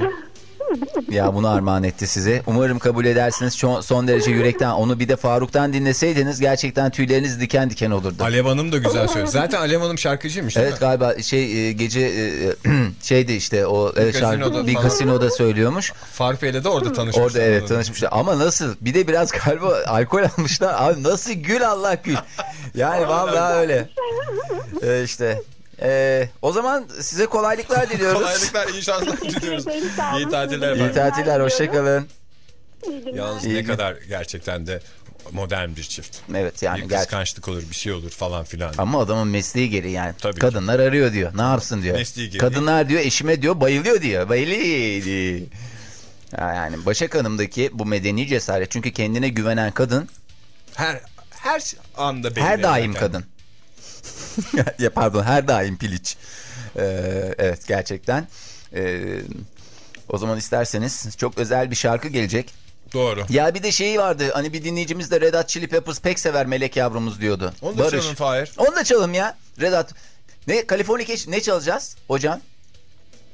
Ya bunu armağan etti size. Umarım kabul edersiniz. Son, son derece yürekten. Onu bir de Faruk'tan dinleseydiniz gerçekten tüyleriniz diken diken olurdu. Alev Hanım da güzel söyledi. Zaten Alev Hanım şarkıcıymış Evet mi? galiba şey e, gece e, şeydi işte o e, şarkı kasinoda bir falan. kasinoda söylüyormuş. Faruk Bey'le de orada tanışmışlar. Orada evet tanışmışlar. Ama nasıl? Bir de biraz galiba alkol almışlar. Abi nasıl gül Allah gül. Yani vallahi öyle. Ee, işte. Ee, o zaman size kolaylıklar diliyoruz. Kolaylıklar iyi şanslar diliyoruz. İyi tatiller İyi efendim. tatiller. Hoşçakalın. İyi. Yalnız İyi ne kadar gerçekten de modern bir çift. Evet yani bir gerçekten. kıskançlık olur bir şey olur falan filan. Ama adamın mesleği gereği yani. Tabii ki. Kadınlar arıyor diyor. Ne yapsın diyor. Mesleği gereği. Kadınlar diyor eşime diyor bayılıyor diyor. Bayılıyor Yani Başak Hanım'daki bu medeni cesaret. Çünkü kendine güvenen kadın Her her anda belli. her daim zaten. kadın. ya pardon her daim piliç. Ee, evet gerçekten. Ee, o zaman isterseniz çok özel bir şarkı gelecek. Doğru. Ya bir de şeyi vardı hani bir dinleyicimiz de Red Hot Chili Peppers pek sever Melek yavrumuz diyordu. Onu da Barış. çalın Fahir. Onu da çalalım ya. Red Hot. Ne Californication ne çalacağız hocam?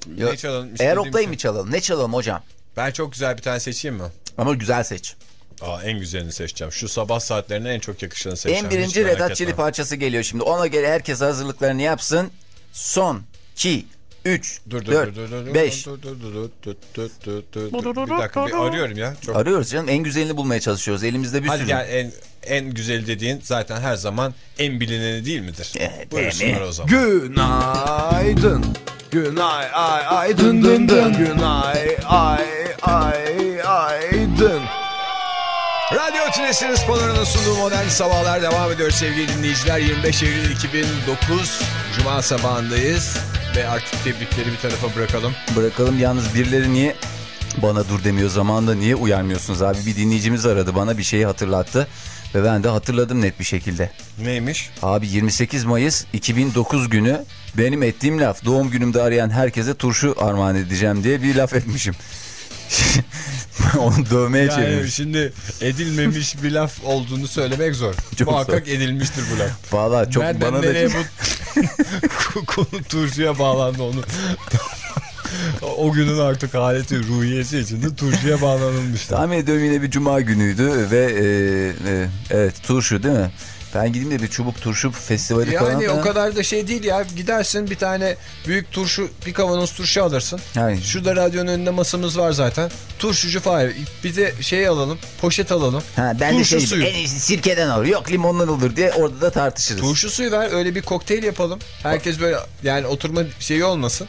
Ne çalalım? Eğer şey. mı çalalım? Ne çalalım hocam? Ben çok güzel bir tane seçeyim mi? Ama güzel seç. Aa, en güzelini seçeceğim. Şu sabah saatlerine en çok yakışanı seçeceğim. En birinci Red Hot Chili parçası geliyor şimdi. Ona göre herkes hazırlıklarını yapsın. Son, iki, 3, dur, dur, 4, dur, dur, 5. Dur, dur, dur, dur, dur, dur, dur. Bir dakika bir arıyorum ya. Çok... Arıyoruz canım en güzelini bulmaya çalışıyoruz. Elimizde bir Hadi sürü. Hadi en, en güzel dediğin zaten her zaman en bilineni değil midir? Evet, Buyursunlar o zaman. Günaydın. Günay ay ay dın dın dın. Günay ay ay ay dın. Radyo Tülesi'nin sporlarının sunduğu modern sabahlar devam ediyor sevgili dinleyiciler. 25 Eylül 2009 Cuma sabahındayız. Ve artık tebrikleri bir tarafa bırakalım. Bırakalım yalnız birileri niye bana dur demiyor zamanında niye uyarmıyorsunuz abi? Bir dinleyicimiz aradı bana bir şeyi hatırlattı. Ve ben de hatırladım net bir şekilde. Neymiş? Abi 28 Mayıs 2009 günü benim ettiğim laf doğum günümde arayan herkese turşu armağan edeceğim diye bir laf etmişim. Onu dövmeye Yani çevirmiş. şimdi edilmemiş bir laf olduğunu söylemek zor. Çok Muhakkak zor. edilmiştir bu laf. Valla çok Nereden bana da... bu konu turşuya bağlandı onu. o günün artık haleti ruhiyesi içinde turşuya bağlanılmıştı. Tahmin ediyorum yine bir cuma günüydü ve e, e, evet turşu değil mi? Ben gideyim de bir çubuk turşu festivali falan. Yani o kadar da şey değil ya. Gidersin bir tane büyük turşu, bir kavanoz turşu alırsın. Yani Şurada radyonun önünde masamız var zaten. Turşucu Fahir. Bir de şey alalım, poşet alalım. Ha, ben de Turşu şey suyu. en iyisi sirkeden olur. Yok limondan olur diye orada da tartışırız. Turşu suyu ver, öyle bir kokteyl yapalım. Herkes böyle yani oturma şeyi olmasın.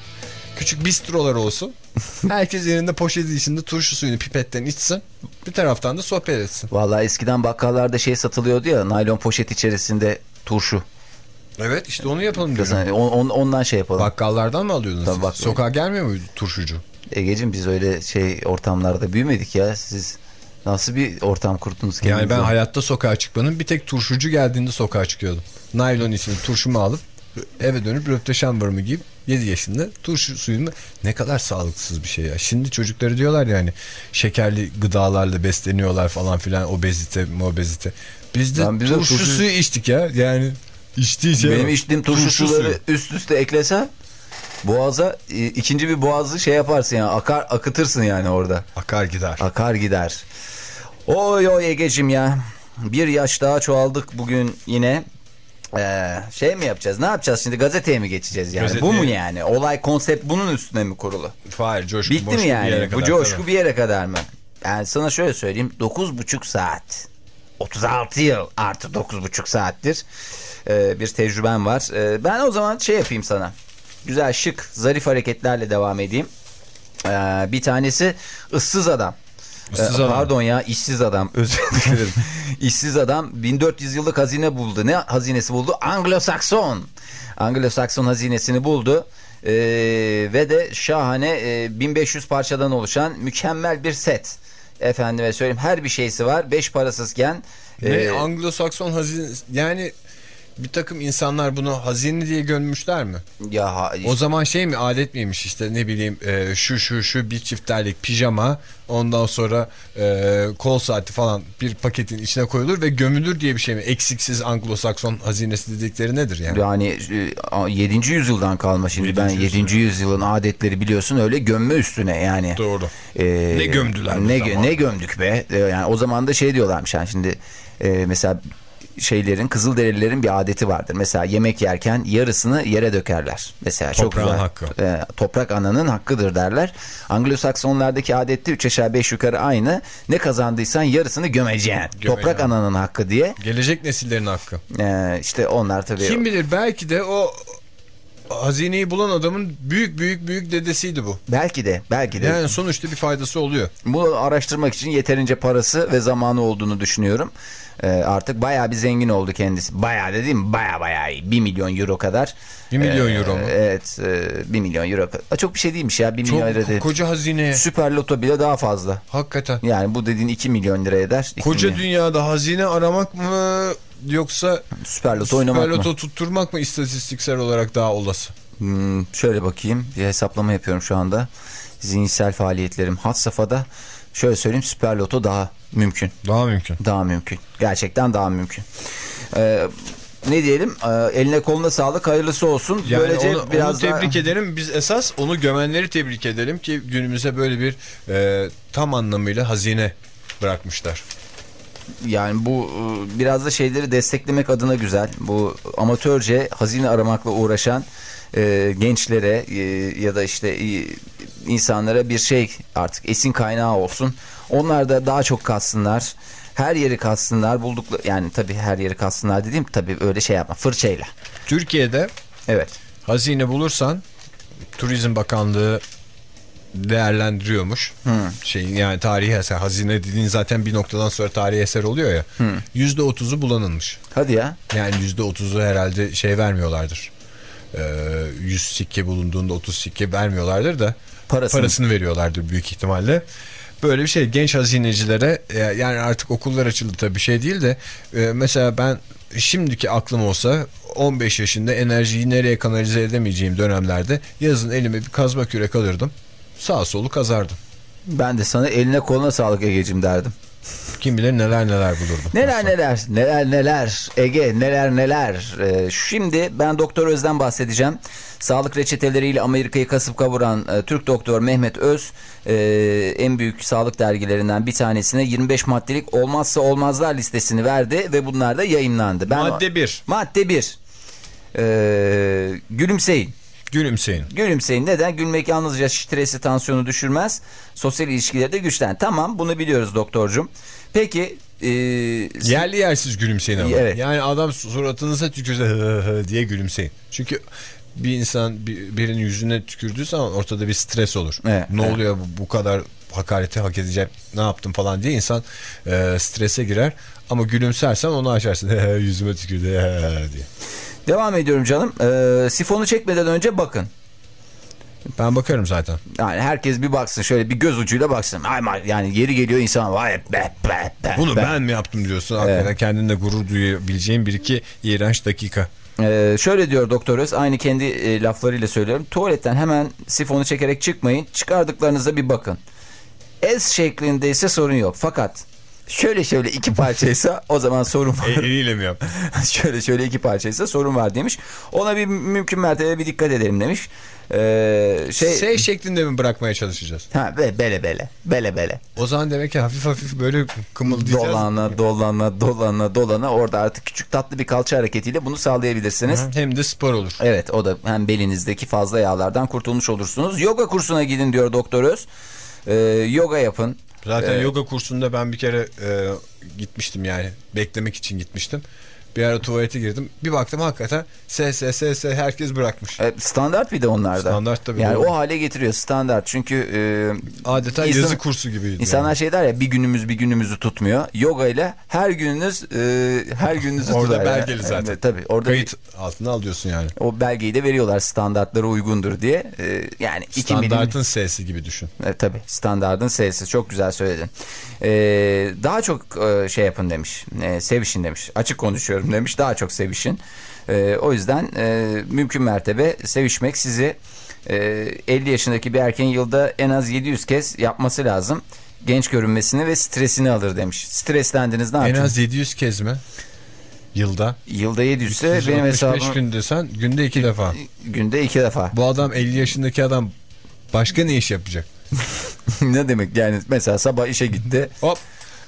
Küçük bistrolar olsun. Herkes elinde poşeti içinde turşu suyunu pipetten içsin. Bir taraftan da sohbet etsin. Vallahi eskiden bakkallarda şey satılıyordu ya naylon poşet içerisinde turşu. Evet işte onu yapalım diyorum. On- on- ondan şey yapalım. Bakkallardan mı alıyordunuz? Tabii siz? bakkal. Sokağa gelmiyor muydu turşucu? Egeciğim biz öyle şey ortamlarda büyümedik ya. Siz nasıl bir ortam kurdunuz Yani kendinize? ben hayatta sokağa çıkmadım. Bir tek turşucu geldiğinde sokağa çıkıyordum. Naylon içinde turşumu alıp eve dönüp röpte şambarımı giyip 7 yaşında turşu suyumu ne kadar sağlıksız bir şey ya. Şimdi çocukları diyorlar yani şekerli gıdalarla besleniyorlar falan filan obezite obezite. Biz de turşu, turşu- suyu içtik ya yani içtiği şey. Benim içtiğim turşu, Turşu suları suyu. üst üste eklesen boğaza e, ikinci bir boğazı şey yaparsın yani akar akıtırsın yani orada. Akar gider. Akar gider. Oy oy Ege'cim ya. Bir yaş daha çoğaldık bugün yine. Ee, şey mi yapacağız? Ne yapacağız şimdi? Gazeteye mi geçeceğiz yani? Gazeteye- Bu mu yani? Olay konsept bunun üstüne mi kurulu? Fahir coşku Bitti mi bir yere yani? Bu coşku tabii. bir yere kadar mı? ben sana şöyle söyleyeyim 9,5 saat 36 yıl artı 9,5 saattir e, bir tecrüben var. E, ben o zaman şey yapayım sana. Güzel şık zarif hareketlerle devam edeyim. E, bir tanesi ıssız adam. Issız E, adam. Pardon ya işsiz adam özür dilerim. işsiz adam 1400 yıllık hazine buldu. Ne hazinesi buldu? Anglo-Sakson. Anglo-Sakson hazinesini buldu. E, ve de şahane e, 1500 parçadan oluşan mükemmel bir set. Efendime söyleyeyim her bir şeysi var. Beş parasızken. Ne e, Anglo-Sakson hazine yani bir takım insanlar bunu hazine diye gömmüşler mi? ya ha- O zaman şey mi adet miymiş işte ne bileyim e, şu şu şu bir çiftlerlik pijama ondan sonra e, kol saati falan bir paketin içine koyulur ve gömülür diye bir şey mi? Eksiksiz Anglo-Sakson hazinesi dedikleri nedir yani? Yani e, 7. yüzyıldan kalma şimdi ben 7. yüzyılın adetleri biliyorsun öyle gömme üstüne yani. Doğru. Ee, Ne gömdüler ne, gö- ne gömdük be. Ee, Yani o zaman da şey diyorlarmış yani şimdi e, mesela şeylerin Kızılderililerin bir adeti vardır. Mesela yemek yerken yarısını yere dökerler. Mesela çok Toprağın güzel. hakkı. Ee, toprak ananın hakkıdır derler. Anglo-Saksonlardaki adette 3 aşağı 5 yukarı aynı. Ne kazandıysan yarısını gömeceksin. Toprak ananın hakkı diye. Gelecek nesillerin hakkı. Ee, işte onlar tabii. Kim bilir belki de o hazineyi bulan adamın büyük büyük büyük dedesiydi bu. Belki de, belki de. Yani sonuçta bir faydası oluyor. Bunu araştırmak için yeterince parası ve zamanı olduğunu düşünüyorum. Ee, artık bayağı bir zengin oldu kendisi. Bayağı dediğim bayağı bayağı iyi. 1 milyon euro kadar. 1 milyon Ee, euro mu? Evet. E, 1 milyon euro. kadar. Çok bir şey değilmiş ya. 1 Çok milyon lira değil. koca hazineye. Süper loto bile daha fazla. Hakikaten. Yani bu dediğin 2 milyon lira eder. 2 Koca milyon. dünyada hazine aramak mı yoksa Süper loto oynamak süper mı? loto tutturmak mı istatistiksel olarak daha olası? Hmm, şöyle bakayım. Bir hesaplama yapıyorum şu anda. Zihinsel faaliyetlerim had safhada. Şöyle söyleyeyim süper loto daha mümkün. Daha mümkün. Daha mümkün. Gerçekten daha mümkün. Ee, ne diyelim? Ee, eline koluna sağlık hayırlısı olsun. Yani Böylece onu, biraz onu daha... tebrik ederim. Biz esas onu gömenleri tebrik edelim ki günümüze böyle bir e, tam anlamıyla hazine bırakmışlar. Yani bu e, biraz da şeyleri desteklemek adına güzel. Bu amatörce hazine aramakla uğraşan e, gençlere e, ya da işte e, insanlara bir şey artık esin kaynağı olsun. Onlar da daha çok katsınlar. Her yeri katsınlar. Buldukları yani tabii her yeri katsınlar dediğim tabii öyle şey yapma. Fırçayla. Türkiye'de Evet. hazine bulursan Turizm Bakanlığı değerlendiriyormuş. Şey yani tarihi eser hazine dediğin zaten bir noktadan sonra tarihi eser oluyor ya. Yüzde otuzu bulanılmış. Hadi ya. Yani yüzde otuzu herhalde şey vermiyorlardır. Ee, 100 sikke bulunduğunda 30 sikke vermiyorlardır da Parasını. parasını veriyorlardır büyük ihtimalle. Böyle bir şey genç hazinecilere e, yani artık okullar açıldı tabii bir şey değil de e, mesela ben şimdiki aklım olsa 15 yaşında enerjiyi nereye kanalize edemeyeceğim dönemlerde yazın elime bir kazma kürek alırdım. Sağ solu kazardım. Ben de sana eline koluna sağlık Ege'cim derdim. Kim bilir neler neler bulurdum. Neler neler neler neler Ege neler neler Ee, şimdi ben Doktor Öz'den bahsedeceğim sağlık reçeteleriyle Amerika'yı kasıp kavuran e, Türk doktor Mehmet Öz e, en büyük sağlık dergilerinden bir tanesine 25 maddelik olmazsa olmazlar listesini verdi ve bunlar da yayınlandı. Ben Madde 1. Madde 1 ee, gülümseyin. Gülümseyin. Gülümseyin. Neden? Gülmek yalnızca stresi, tansiyonu düşürmez. Sosyal ilişkileri de güçlen. Tamam bunu biliyoruz doktorcum. Peki e, Yerli yersiz gülümseyin ama. Evet. Yani adam suratınıza tükürse diye gülümseyin. Çünkü bir insan bir- birinin yüzüne tükürdüğü zaman ortada bir stres olur. Evet, ne evet. oluyor bu, bu kadar hakareti hak edeceğim ne yaptım falan diye insan e, strese girer. Ama gülümsersen onu açarsın. Yüzüme tükürdü diye. Devam ediyorum canım. Ee, sifonu çekmeden önce bakın. Ben bakarım zaten. Yani herkes bir baksın şöyle bir göz ucuyla baksın. Ay, yani yeri geliyor insan vay be be be. Bunu be. ben mi yaptım diyorsun. Hakikaten kendinde gurur duyabileceğin bir iki iğrenç dakika. Ee, şöyle diyor Doktor Öz aynı kendi e, laflarıyla söylüyorum. Tuvaletten hemen sifonu çekerek çıkmayın. Çıkardıklarınıza bir bakın. S şeklindeyse sorun yok. Fakat şöyle şöyle iki parçaysa o zaman sorun var. Eliyle mi yap? şöyle şöyle iki parçaysa sorun var demiş. Ona bir mümkün mertebe bir dikkat edelim demiş. Ee, şey, Şey şeklinde mi bırakmaya çalışacağız? ha, be- bele bele bele bele. O zaman demek ki hafif hafif böyle kımıldayacağız. Dolana dolana dolana dolana orada artık küçük tatlı bir kalça hareketiyle bunu sağlayabilirsiniz. Hem de spor olur. Evet o da hem belinizdeki fazla yağlardan kurtulmuş olursunuz. Yoga kursuna gidin diyor Doktor Öz. Ee, yoga yapın. Zaten Ee, yoga kursunda ben bir kere e, gitmiştim yani. Beklemek için gitmiştim. Bir ara tuvalete girdim. Bir baktım hakikaten S S S S herkes bırakmış. E, standart bir de onlarda. Standart tabii, Yani doğru. o hale getiriyor standart. Çünkü e, Adeta insan- yazı kursu gibiydi. İnsanlar yani. şey der ya bir günümüz bir günümüzü tutmuyor. Yoga ile her gününüz e, her gününüzü Orada tutar. belgeli zaten. Evet, tabii orada Kayıt altına alıyorsun yani. o belgeyi de veriyorlar standartlara uygundur diye. E, yani Standartın S'si gibi düşün. E, tabii standardın S'si çok güzel söyledin. E, daha çok e, şey yapın demiş. E, sevişin demiş. Açık konuşuyorum demiş. Daha çok sevişin. E, o yüzden e, mümkün mertebe sevişmek sizi e, 50 yaşındaki bir erkeğin yılda en az 700 kez yapması lazım. Genç görünmesini ve stresini alır demiş. Streslendiniz ne En yapacaksınız? az 700 kez mi? Yılda. Yılda 700 ise benim 365 hesabım gün desen günde iki defa. günde iki defa. Bu adam 50 yaşındaki adam başka ne iş yapacak? ne demek yani mesela sabah işe gitti. Hop.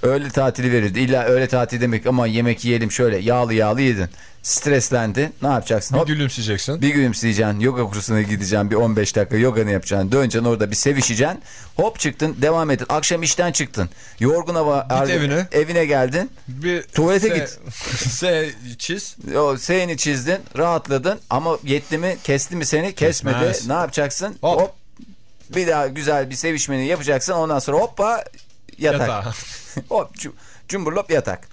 Öğle tatili verildi. İlla öğle tatili demek ama yemek yiyelim şöyle yağlı yağlı yedin. Streslendi. Ne yapacaksın? Bir Hop, gülümseyeceksin. bir gülümseyeceksin. Yoga kursuna gideceksin. Bir 15 dakika yoganı yapacaksın. Döneceksin orada bir sevişeceksin. Hop çıktın devam edin. Akşam işten çıktın. Yorgun hava. evine. Evine geldin. Bir Tuvalete S- git. S çiz. O seni çizdin. Rahatladın. Ama yetti mi kesti mi seni kesmedi. Kesmez. Ne yapacaksın? Hop. Hop. Bir daha güzel bir sevişmeni yapacaksın. Ondan sonra hoppa yatak. Yatağa. Hop cum- cumburlop yatak.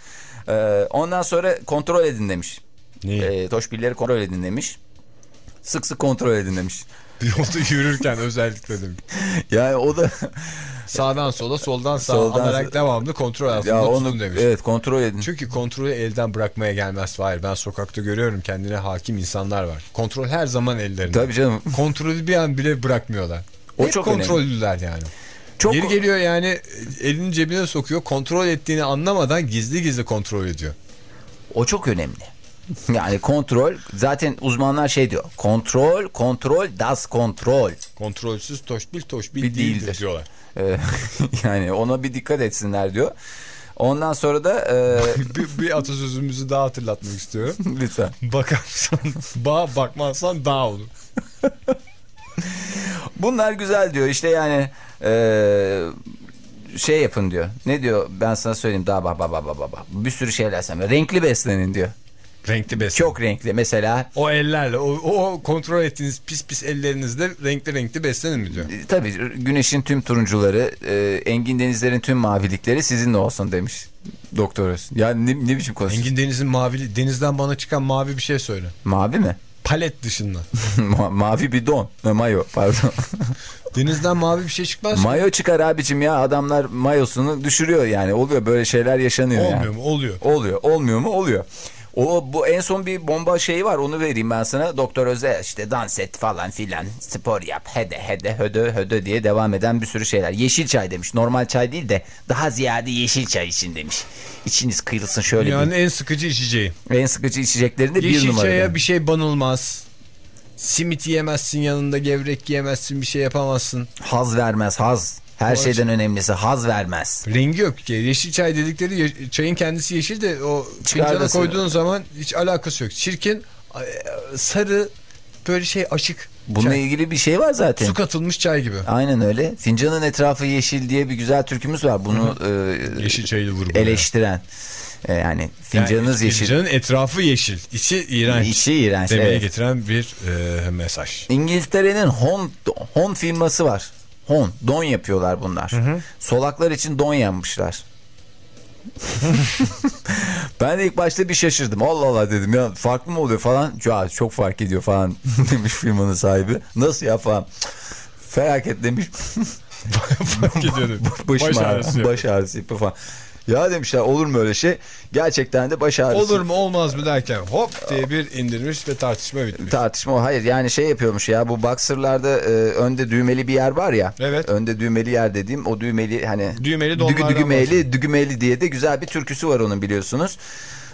Ee, ondan sonra kontrol edin demiş. Neyi? Ee, toşbilleri kontrol edin demiş. Sık sık kontrol edin demiş. Yolda yürürken özellikle demiş. Yani o da Sağdan sola soldan sağa Soldan alarak devamlı kontrol altında ya tutun onu demiş. evet kontrol edin. Çünkü kontrolü elden bırakmaya gelmez Fahir. Ben sokakta görüyorum kendine hakim insanlar var. Kontrol her zaman ellerinde. Tabii canım. Kontrolü bir an bile bırakmıyorlar. O Hep çok kontrollüler yani. Çok Geri geliyor yani elini cebine sokuyor. Kontrol ettiğini anlamadan gizli gizli kontrol ediyor. o çok önemli. Yani kontrol zaten uzmanlar şey diyor. Kontrol, kontrol, das kontrol. Kontrolsüz toşbil toşbil değildir, değildir. diyorlar. Ee, yani ona bir dikkat etsinler diyor. Ondan sonra da e, bir, bir atasözümüzü daha hatırlatmak istiyorum. lütfen. Bakarsan bağ bakmazsan dağ olur. Bunlar güzel diyor işte yani e, şey yapın diyor. Ne diyor ben sana söyleyeyim daha bak bak bak. Bir sürü şeyler sen renkli beslenin diyor. Renkli besin. Çok renkli mesela O ellerle o, o kontrol ettiğiniz pis pis ellerinizle renkli renkli beslenin mi diyor. e, tabii güneşin tüm turuncuları e, engin denizlerin tüm mavilikleri sizinle olsun demiş doktoruz. Yani ne, ne biçim konuşuyorsun? Engin Deniz'in mavi denizden bana çıkan mavi bir şey söyle. Mavi mi? Palet dışında. Ma- mavi bir don. Ha, Mayo pardon. Denizden mavi bir şey çıkmaz mı? Mayo çıkar abicim ya adamlar mayosunu düşürüyor yani oluyor böyle şeyler yaşanıyor Olmuyor yani. mu? Oluyor. Oluyor. Olmuyor mu? Oluyor. O bu en son bir bomba şeyi var onu vereyim ben sana. Doktor Özel işte dans et falan filan spor yap hede hede hödö hödö diye devam eden bir sürü şeyler. Yeşil çay demiş. Normal çay değil de daha ziyade yeşil çay için demiş. İçiniz kıyılsın şöyle Yani en sıkıcı içeceği. bir. En sıkıcı içeceklerinde bir Yeşil numara. çaya bir şey banılmaz. Simit yiyemezsin yanında gevrek yiyemezsin bir şey yapamazsın. Haz vermez haz. Her O şeyden önemlisi haz vermez. Rengi yok ki. Yeşil çay dedikleri çayın kendisi yeşil de o fincana koyduğun zaman hiç alakası yok. Çirkin, e, sarı, böyle şey açık. Bununla çay. ilgili bir şey var zaten. Su katılmış çay gibi. Aynen öyle. Fincanın etrafı yeşil diye bir güzel türkümüz var. Bunu e, Yeşil çayı eleştiren. E, yani fincanınız Yani yeşil. Fincanın etrafı yeşil. içi iğrenç. İçi iğrenç. Demeye evet. getiren bir e, mesaj. İngiltere'nin Hon, Hon firması var. Hon. Don yapıyorlar bunlar. Solaklar için don yanmışlar. ben de ilk başta bir şaşırdım. Allah Allah dedim ya farklı mı oluyor falan. Ya çok fark ediyor falan demiş firmanın sahibi. Nasıl ya falan. Felaket demiş. Fark. Başım Baş ağrısı, baş ağrısı falan. Ya demişler olur mu öyle şey? Gerçekten de baş ağrısı. Olur mu olmaz mı derken hop diye bir indirmiş ve tartışma bitmiş. Tartışma. Hayır yani şey yapıyormuş ya bu boxer'larda e, önde düğmeli bir yer var ya. Evet. Önde düğmeli yer dediğim o düğmeli hani. Düğmeli donlardan dügümeli, dügümeli diye de güzel bir türküsü var onun biliyorsunuz.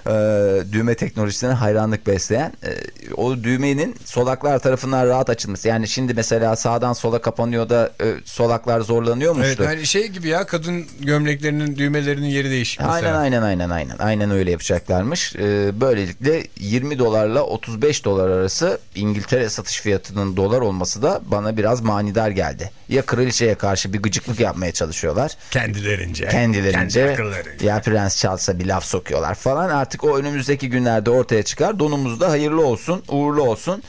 E, düğme teknolojisine hayranlık besleyen e, o düğmenin solaklar tarafından rahat açılması. Yani şimdi mesela sağdan sola kapanıyor da e, solaklar zorlanıyormuştu. Evet yani şey gibi ya kadın gömleklerinin düğmelerinin yeri değişik mesela. Aynen aynen aynen aynen. Aynen öyle yapacaklarmış. Ee, böylelikle 20 dolarla 35 dolar arası İngiltere satış fiyatının dolar olması da bana biraz manidar geldi. Ya kraliçeye karşı bir gıcıklık yapmaya çalışıyorlar. Kendilerince. Kendilerince Kendi akıllarınca. ya prens çalsa bir laf sokuyorlar falan. Artık o önümüzdeki günlerde ortaya çıkar. Donumuz da hayırlı olsun, uğurlu olsun.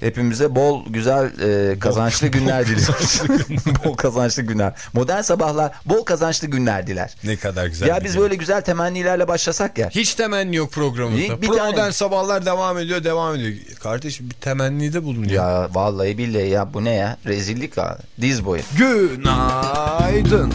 Hepimize bol, güzel, e, kazançlı günler diliyoruz. bol kazançlı günler. Modern sabahlar bol kazançlı günler diler. Ne kadar güzel. Ya biz gün. böyle güzel temennilerle başlasak ya. Hiç temenni yok programımızda. Bir- Pro tane- modern sabahlar devam ediyor devam ediyor. Kardeşim bir temennide bulun ya. Ya vallahi billahi ya bu ne ya? Rezillik ha. Diz boyu. Günaydın.